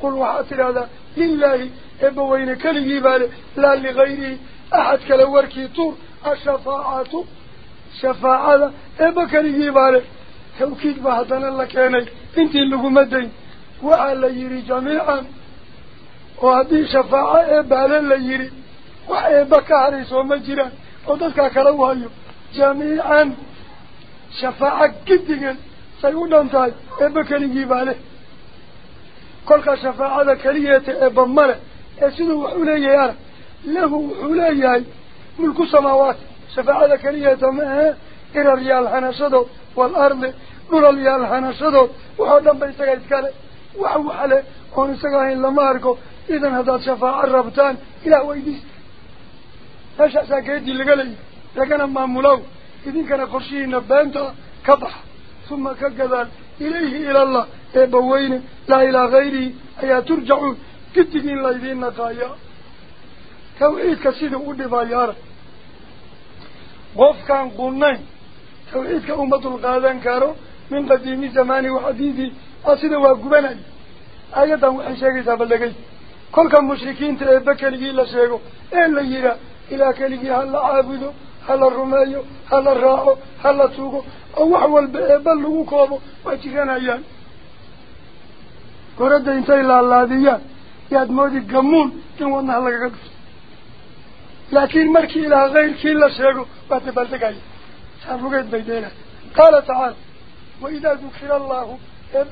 قل وحاتر هذا لله إبوين كله بالي لا لغيره أحد كالوركي طور الشفاعة شفاعة إبا كان يبالي توكيد الله كاني إنتي اللي قمدين وعلى يري جميعا. وهذه شفاعة إبا اللي يري وإبا كاريس ومجرا وذلك كالوها جميعا. شفاعة جدا سيقول انتهي. إبا كل شفاعة كرية إبا مره يسيدوا وحولي يا له حلياي ملك السماوات شفاعة كرية معها إلى ريال حنشدو والأرض نور ريال حنشدو وحودا بيساقا يتكالي وحو حالي ونساقا إلا ماركو إذن هذا شفاعة الربطان إلى ويديس هشا ساكيدي لقلي لكن أما ملو إذن كان قرشيه نبانتا كبح ثم كقذال إليه إلى الله. إبوين لا إلى غيره أي ترجعون كتقين إذن نقايا. توحيدك سيده ودبا يارا قف كان قلنين توحيدك أمة القادان كارو. من قديم زماني وحديثي. أصيده وقبنا أيضا وحي شاكي تابلغي كل كان مشركين تأبكى لغي لا شاكو إلا يرى. إلا كلغي هل عابدو. هل الرمايو هل الراعو هل توقو أو أحوال بلغو كوبو. وحيكان أيان قرد انتهي الله ديان. ياد مودي قمون. كن وأنا هلقا قدس لكن مركي إلى غير كلا شيء بتبلغي سافقت بيدنا قال تعالى وإذا ذكر الله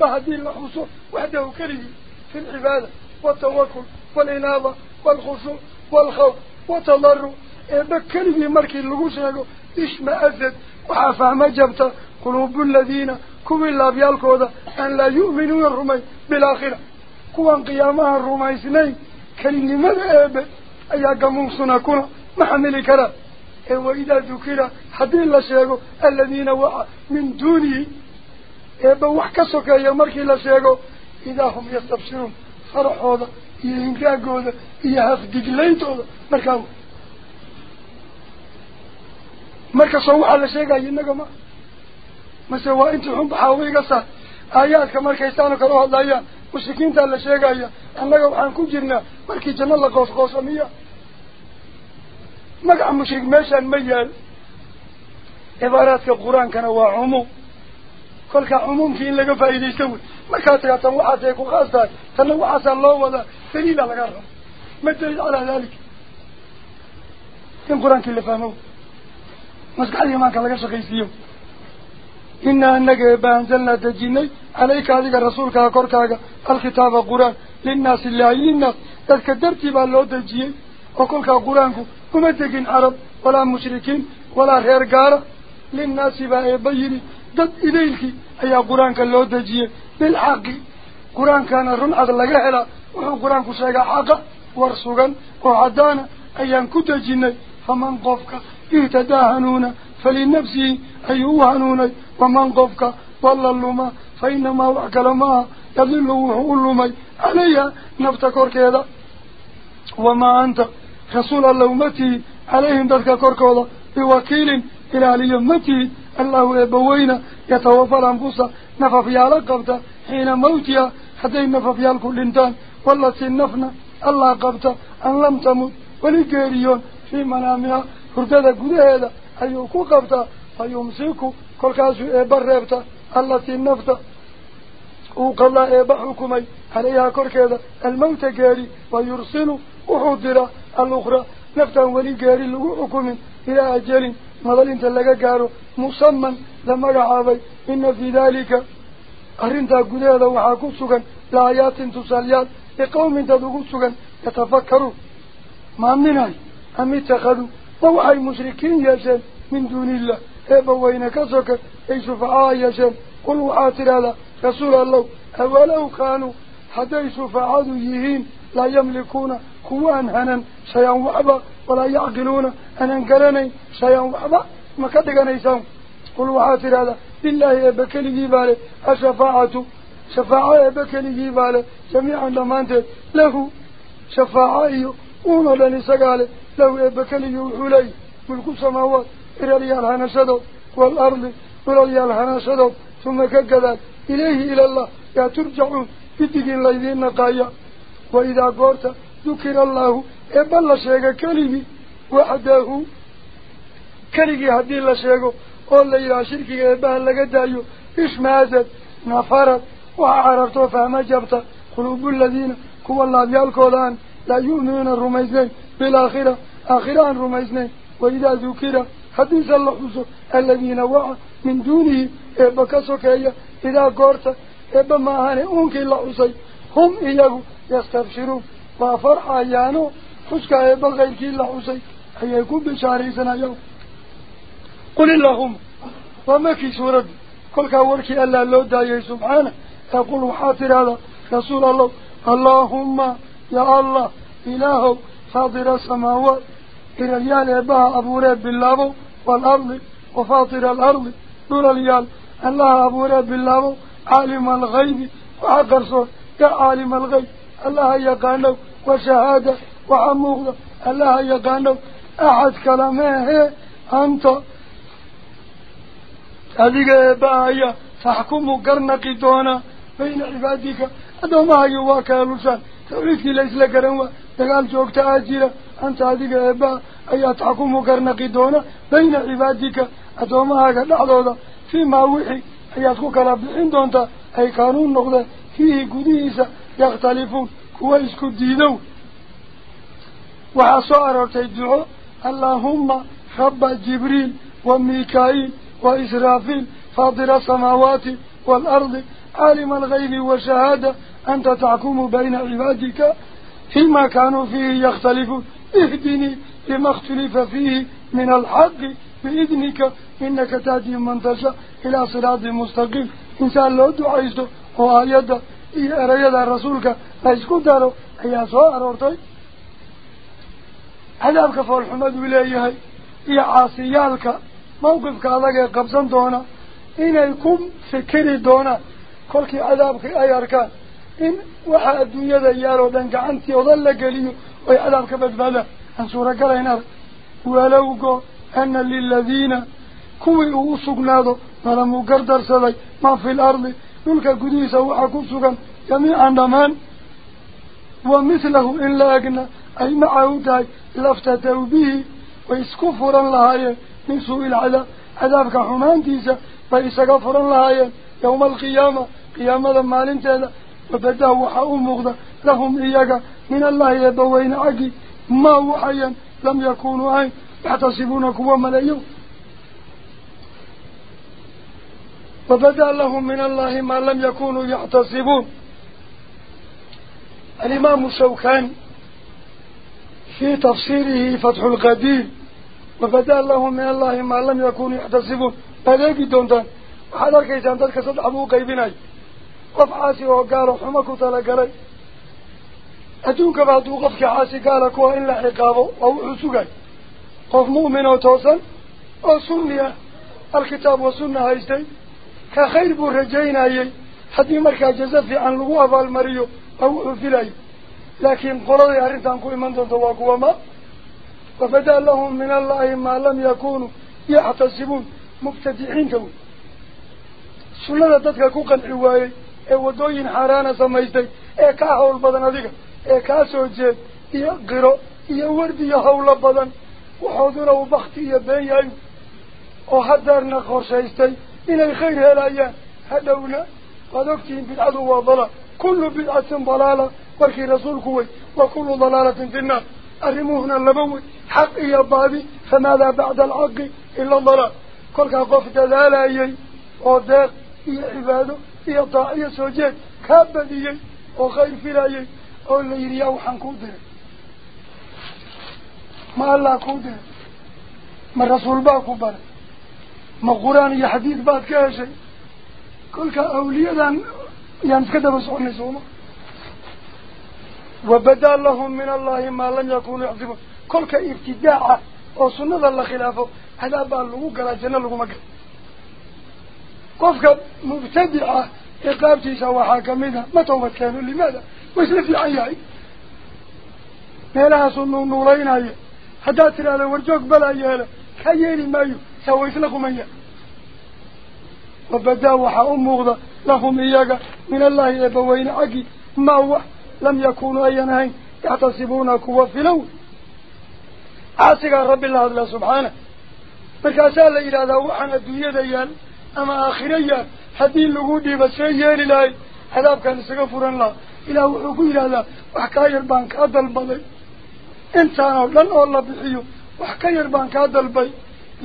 بهدي الحصول وحده كريه في العبادة والتوكل والإنابة والخشوع والخوف والتضرع بكره مركي اللغوشة إيش ما أزد وحافى ما جبت قلوب الذين كم الله بيالكوذا أن لا يؤمنون الرمي بالآخرة كوان قيامها الرمي سنين أبد gamuunsuna kuna ma xamili karaan ee waidaa dukira haddii la sheego aladiina waxa min duunihi eeba wax ka sokeeya markii la sheego idaa hum yastabshiruun faraxooda iyo hinraagooda iyo hafdiglayntooda markaa مركز صوّع على شيء جاي النجمة ما سوى أنت هم بحاوي قصة آيات كمان كيسانو كروه الله يا مشكين تعلى شيء جاي النجمة عن كوجنا مركز جنا الله قوس قوس مية ما قام مشك مشان ميال إبرات القرآن كانوا عمو كل كعموم فين لقى فايدة يسوي ما كاتي أتوا حاسك وخاصة تنو حاس الله ولا فين لا لقى ما تدل على ذلك كم قرآن كله فهمه maskaxdii imaanka laga shaqaysiiyo إنا أنك بأنزلنا دجيني عليك هذه رسولك كوركاك الكتاب قرآن. للناس الله للناس تذكرتي بالله دجيه وكلك قرآنك وما تكين عرب. ولا مشركين. ولا غير قارة. للناس بأيبيري ضد إليك. أي قرآنك الله دجيه بالحق. قرآن كان رمعة لغاهلا وحو قرآنك شاقا حقا. ورسوغا وعدانا. أيان كتجيني فمن اهتداهنون فلنفسه هنوني ومن قفك ضل اللما فإنما وعكل ما يضل اللمي. عليها نفتكر كذا وما أنت رسول اللومتي عليهم ذلك كركوضا بوكيل إلى ليمتي الله يبوينا يتوفى الأنفس. نفى في على حين موتها hadday nafafyaalku dhintaan walatii nafna allah qabta an lam tamut weli geeriyoon fii manaamiha هرتدى قده هذا أيو كوكبتا فيمسيكو كل كاسو إبار ريبتا التي النفتا وقال الله إباحكمي عليها كورك هذا الموت قاري ويرسلوا وحضرا الأخرى نفتا ولي قاري لقوكم إلى أجل مظل انت لقا قارو مصمم لما رعابي. إن في ذلك أرنتا قده هذا وحاكوسوكا لآيات تساليات لقوم تدقوسوكا يتفكروا. ما منها أم يتخذوا؟ أو أي مشركين يجن من دون الله. إيه إبا وينك سكر أي شفعاء يجن قلوا آتر على رسول الله أولو كانوا حتى يشفعاء يهين لا يملكون كوان هنا شيئا وعبا ولا يعقلون أن أنقلني شيئا وعبا ما كدق نيسان قلوا آتر على بالله إبا كلي جيبالي أشفاعة شفعاء إبا كلي جيبالي جميعا لما أنت له شفعاء أولا لنسقالي لو يبكلي يوحولي ملك السماوات إلى ليالها نشده والأرض إلى ليالها نشده ثم كذلك إليه إلى الله. يا ترجعون الله ليذين نقايا وإذا قرت ذكر الله إبا الله شيئا كلمي وعداه كلمي هدي الله شيئا قال إلى شركك إبا الله اش إشمازت نفرت وعرفت وفهم جبت. قلوب الذين كوالله بيالكولان لا يؤمنون الرميزين. بالآخرة آخرة. عن رميسنا وإذا ذكر حديث الله حسو الذين وعى من دونه إبا كسوكايا إذا قرت إبا ماهاني أونك إلا حسي هم إياه يستبشرون. وفرح أيانو حسكا إبا غيرك إلا حسي حيكو بشاريسنا يوم. قل اللهم وما في سورة. كل كورك ألا لو دايه سبحانه. تقول حاطر هذا رسول الله. اللهم يا الله إلهك فاطر السماوات إلى اليال يبها أبو رب الله والأرض وفاطر الأرض دون اليال. الله أبو رب الله عالم الغيب وعقر صور كعالم الغيب. الله يقانه وشهادة وعموه الله يقانه أحد كلامه. أنت أذيك هي تحكم قرنك دونا بين عبادك. أدو ما يواك يا لسان. توليك ليس لك رنوى دقال جوكتا أجيرا أنت هذيك أبا أي تحكم وكرنقي دونا بين عبادك أدوما هكذا لعضوضا فيما وحي أي أدخوك لابدحين دونتا أي قانون نغضا فيه قديسة يختلفون كويس كدينو. وحصار تدعو اللهم خب جبريل وميكايل وإسرافيل فاضر السماوات والأرض عالم الغيب والشهادة أنت تحكم بين عبادك فيما كانوا فيه يختلفون. اهدني لما اختلف فيه من الحق بإذنك إنك تهدي من تشاء إلى صراط مستقيم. إنسان لو دعيسته وآياده إيه أريد رسولك فإسكو دارو. أي سوء أرورتي عذابك فالحمد إليه إيه عاصيالك موقفك أذاك قبصان دونا. إن يكون فكري دونا. كلك عذابك أي أركان. إن وحد الدنيا ذا يارو دانك عانتي وظل قليو وي عذاب كبت بادا عن سورة قلينار ولوكو أن للذين كوي أوسق نادو ملمو قردر سلي ما في الأرض نلقى قديسة وحا كوسقا جميعا دمان ومثله إن لاقنا أي معاوتاي لفتتوا به ويسكفرا لهاي من سوء العلا العذاب عذاب كحمان ديسة فإسكفرا لهاي يوم القيامة قيامة لما لنتهى وبدأ وحاو مغضى. لهم إياك من الله يبوين عقي. ما وحيا لم يكونوا عين يحتسبونك ومليو وبدأ لهم من الله ما لم يكونوا يحتسبون. الإمام الشوكاني في تفسيره فتح القدير وبدأ لهم من الله ما لم يكونوا يحتسبون. هذا دونتان. وحضر كيسان تلك صدحبوا قيبناي. قف عاسي وقالوا حمكو تلقلي أدوك بعد قفك عاسي قالكو إلا عقابه أو عسوكي قف مؤمن أو توصل أو سنية الكتاب والسنة هايستي كخير برجين أي حدي مركا جزفي عن لغوافة المريو أو عفلي لكن قرضي أردان كوي من تنتواكو وما وفدا لهم من الله ما لم يكونوا يحتسبون مبتدعين تقول سنة تتكوكا الحواي ee waddooyin xaaraana samaystay ee kaa hawl badan adiga ee kaa soo jeed iyo qiro iyo wardi iyo hawlo badan waxooduna uu bakti iyo been yahay oo hadeerna qorshaystay inay khayr helayaan hadhowna waad ogtihiin bidcadu waa dalaal kullu bidcatin dalaala warkii rasuulku wey wa kullu dalaalatin fi nnaar arrimuhuna laba wey xaq iyo baadi famaadaa bacda alxaqi ila dalaal kolkaa qof dadaalayay oo deeq iyo cibaado يطاعي سوجد كابدي وخير في لي أول يريه وحنكودر ما الله كودر ما رسول بار. ما قرآن حديث بعد كاشي كلك أولياء لأن ينسكت يعني بسعون نسوما وبدى لهم من الله ما لن يكونوا يعظمون كلك ابتداع. وصنة الله خلافه. هذا بقى اللغو قراجنا اللغو مكر قفك مبتدعة. إقابتي سوى حاكم منها ما توبت كانوا لماذا وإيش لفي عيائي مالها صنو النورين هيا حداتي لألا ورجوك بلا إيالا كييني مايو سوى إيش لكم إيا وبداوح أمغضة لهم إياك. من الله إبوين عقي. ما هو؟ لم يكونوا أيانهين يحتصبون كواف لون عاسق رب الله سبحانه. فكاسال إلى ذوحنا الدنيا ديال أما آخرين lahay cadaabkaan isaga furan lahaa ilaah wuxuu ku yidhahdaa wax kaa yar baan kaa dalbaday intaan oo dhan oo la bixiyo wax ka yar baan kaa dalbay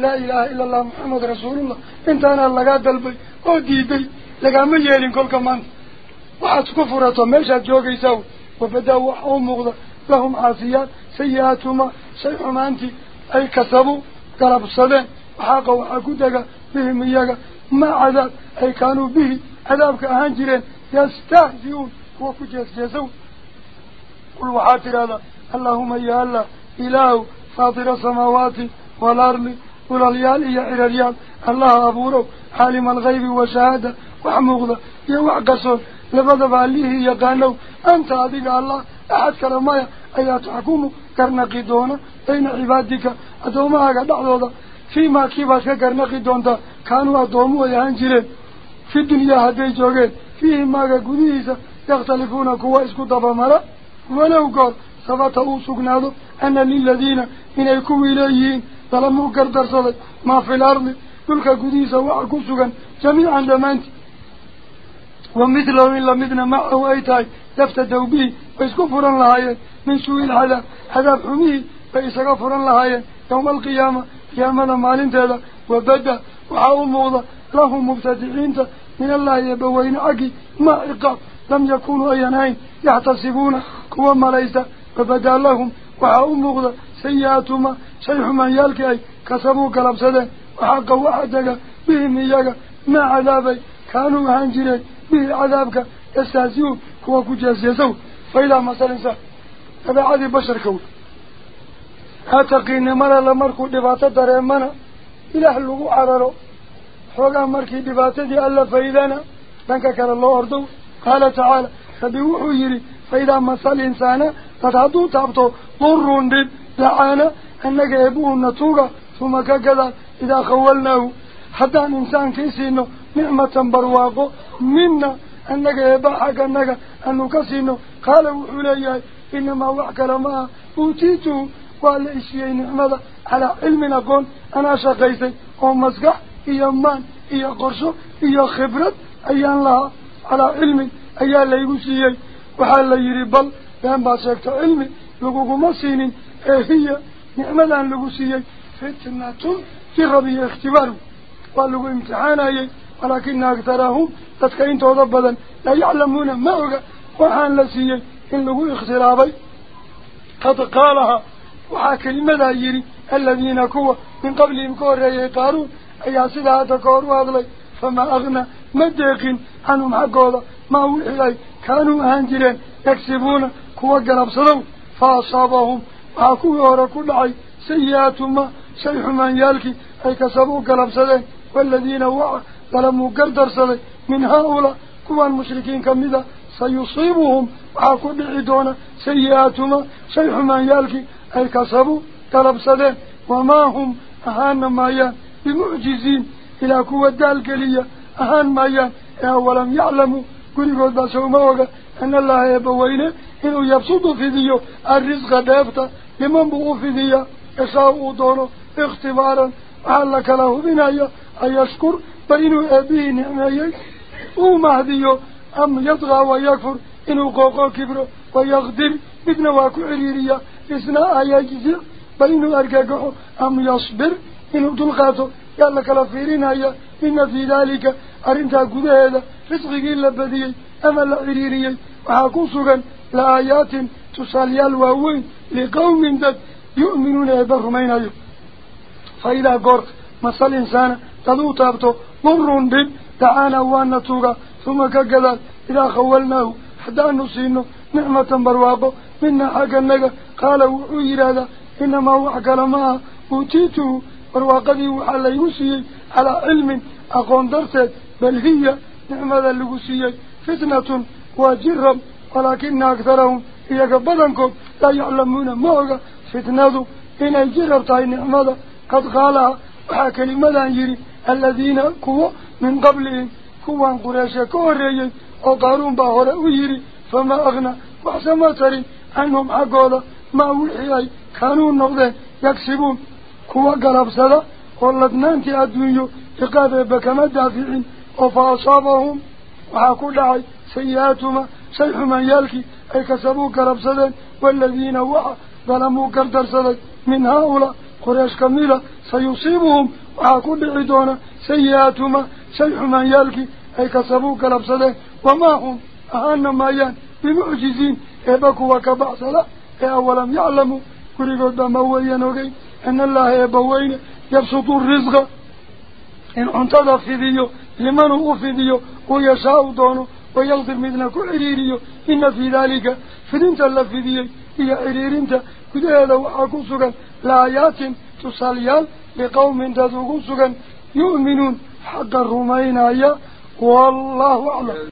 laa ilaaha ila allah maxamed rasuulullah intaanaa lagaa dalbay oo diiday lagaama yeelin kolka maanta waxaad ku furato meeshaad joogaysaa wabadaa waxa u muuqda lahum caasiyaat sayi-aatuma shay xumaantii ay kasabuu galabsadeen waxaaqa waxaa ku dega bihim iyaga ما عذاب أي كانوا به عذاب كأهانجر يستهزئون. وكجز جزو قل وحاتر هذا. اللهم يا الله إله فاطر السماوات والأرض قل يا إيا إلى اليال الله أبورو حالما الغيب وشهادة وحمغضة يوع قصر لفضب عليه يقانو؟ أنت عذيك الله. أحد كرمايا. أيات حكومة كرنا دونا أين عبادك؟ أدوما هكذا بعض هذا ay ahaan jireen fi dunyaa hadday joogeen fiihi maaga gudihiisa yakhtalifuuna kuwa isku dabamara walow goor sabata uu sugnaado ana liladiina inay kuwii leeyihiin dalamuu gardarsaday maa fi lardi dhulka gudihiisa waxa ku sugan jamiican dhammaanti wa midlahu in lamidna macahu ay tahay yaftadow bihi way isku furan lahaayeen min suu-i ilcadaab cadaab xumihii bay isaga furan lahaayeen yowma alqiyaama قيامة مالين تهدا وبدأ وعاو الموضة لهم مبتدعين من الله يبوين أقي ما إقاب لم يكونوا أيانين يحتسبون كوا مليسة وبدأ لهم وعاو الموضة سيئاتهم ما سيح من يلقي كسبوا قلب سدين وحق وحدك بهم إياك ما عذابي كانوا هنجرين به عذابك يستهزئون كوا كجاز يزو فإلى مسألة هذا عادي بشر كوي lagu cararo xoogaa markii dhibaatadii alla faydana dhanka kale loo ordow qaala tacaala rabbi wuxuu yidhi fa idaa masal insaana dad hadduu taabto durun dhib dacaana annaga eebuhuna tuuga uma ka gadaal idaa khawalnaahu haddaan insaankii siino nicmatan barwaaqo mina annaga eebba xagganaga anu ka siino qaala wuxuu leeyahay inamaa wax kale ma aha uutiituhu وعلى إشياء نعمة على علمنا قون أنا شقيتي أو مزقع إيا مان إيا قرشو إيا خبرة أيان لها على علم أيان ليوسيي وحال ليريبال لأن باسكت علم لقوق مسين أهي نعمة لقوسيي فتنة تغبي اختباره وقالوا امتحاني ولكن اقتراهم تتكين توضبدا لا يعلمون ما هو وحان لسيي إن لقوق اختلابي قد قالها وحاك لماذا يري الذين كوا من قبلهم كورا يقارون أي سلاة كورو أضلي فما أغنى مدقين عنهم حقوضا ما هو إلي كانوا هنجرين يكسبون كوا قرب صدو فأصابهم وحاكوا يورا كل عي. سيئات ما سيح من يالكي. أي كسبوا قرب صدين والذين وعا ظلموا قردر صدين من هؤلاء كوا المشركين كمذا. سيصيبهم وحاكوا بعيدون سيئات ما سيح من يالكي. Ay kasabuu galabsadeen wamaa hum ahaana maayaan bimucjiziin ilaa kuwa daalgeliya ahaan maayaan ee awalam yaclamuu قريقود باسوما وقا أن الله يبوين إنه يبسط في ذيو الرزق دافتا لمن بغو في ذيو يشاء دونه اختبارا. علك له بنايا. أن يشكر بينه أبيه نعمية. ومهديو أم يطغى ويكفر؟ إنه قوقو كبره ويغدر بدنا واكو عريريا إثناء يجزع بينه أرقاقه أم يصبر إنه تلقاته يالا كلا فيرين هيا إن في ذلك أرنتا قد هذا رزقه إلا بديي أما العريري وحاكو سغن لآيات تساليا الواوين لقوم دد يؤمنون يبرمين أيو فإذا قرق مسأل إنسان تدو تابتو مرون بب دعانا وأنا توغا ثم كقلال إذا خولناه حتى نصينه نعمة برواقه منا حقا نقا قال وحوير هذا إنما هو حكا لما أوتيته برواقه وحالا يوسيي على علم أقون درتت بل هي نعمة اللقسية فتنة وجرب ولكن أكثرهم إياك بدنكم لا يعلمون موغا فتنة إن الجرب تاي نعمة قد قالها وحا كلمة يري. الذين كوا من قبلهم. كوا قراشا كوريين. وقارون باهورا ويري. فما أغنى وحسما تري عنهم عقولا ما وحيي كانوا النقضين يكسبون. كوا قلب سلا ولدنانتي الدنيا إقابة بكما دافعين. وفأصابهم وحاكو دعي سيئاتهما سيح من يالكي. أي كسبوا قلب سلا والذين وحا ظلموا قردر سلا. من هؤلاء قريش كميلة سيصيبهم. وحاكو دعي دونا سيئاتهما سيح من يالكي. أي كسبوا قلب سلا وما هم؟ أهانا مايان بمعجزين. إبكوا وكبعث لا. أولم يعلموا؟ كريقوا بمويا نوغي أن الله يبوين يبسط الرزق. إن انتظر في ذيو لمن هو في ذيو ويشاء دونه. ويغضر مثل كل عريريو إن في ذلك. فدنت الله في ذيو هي عريرينت كده وحاكو سكا لآيات تصاليال لقوم تذوقوا سكا يؤمنون. حق الرومين آية والله أعلم.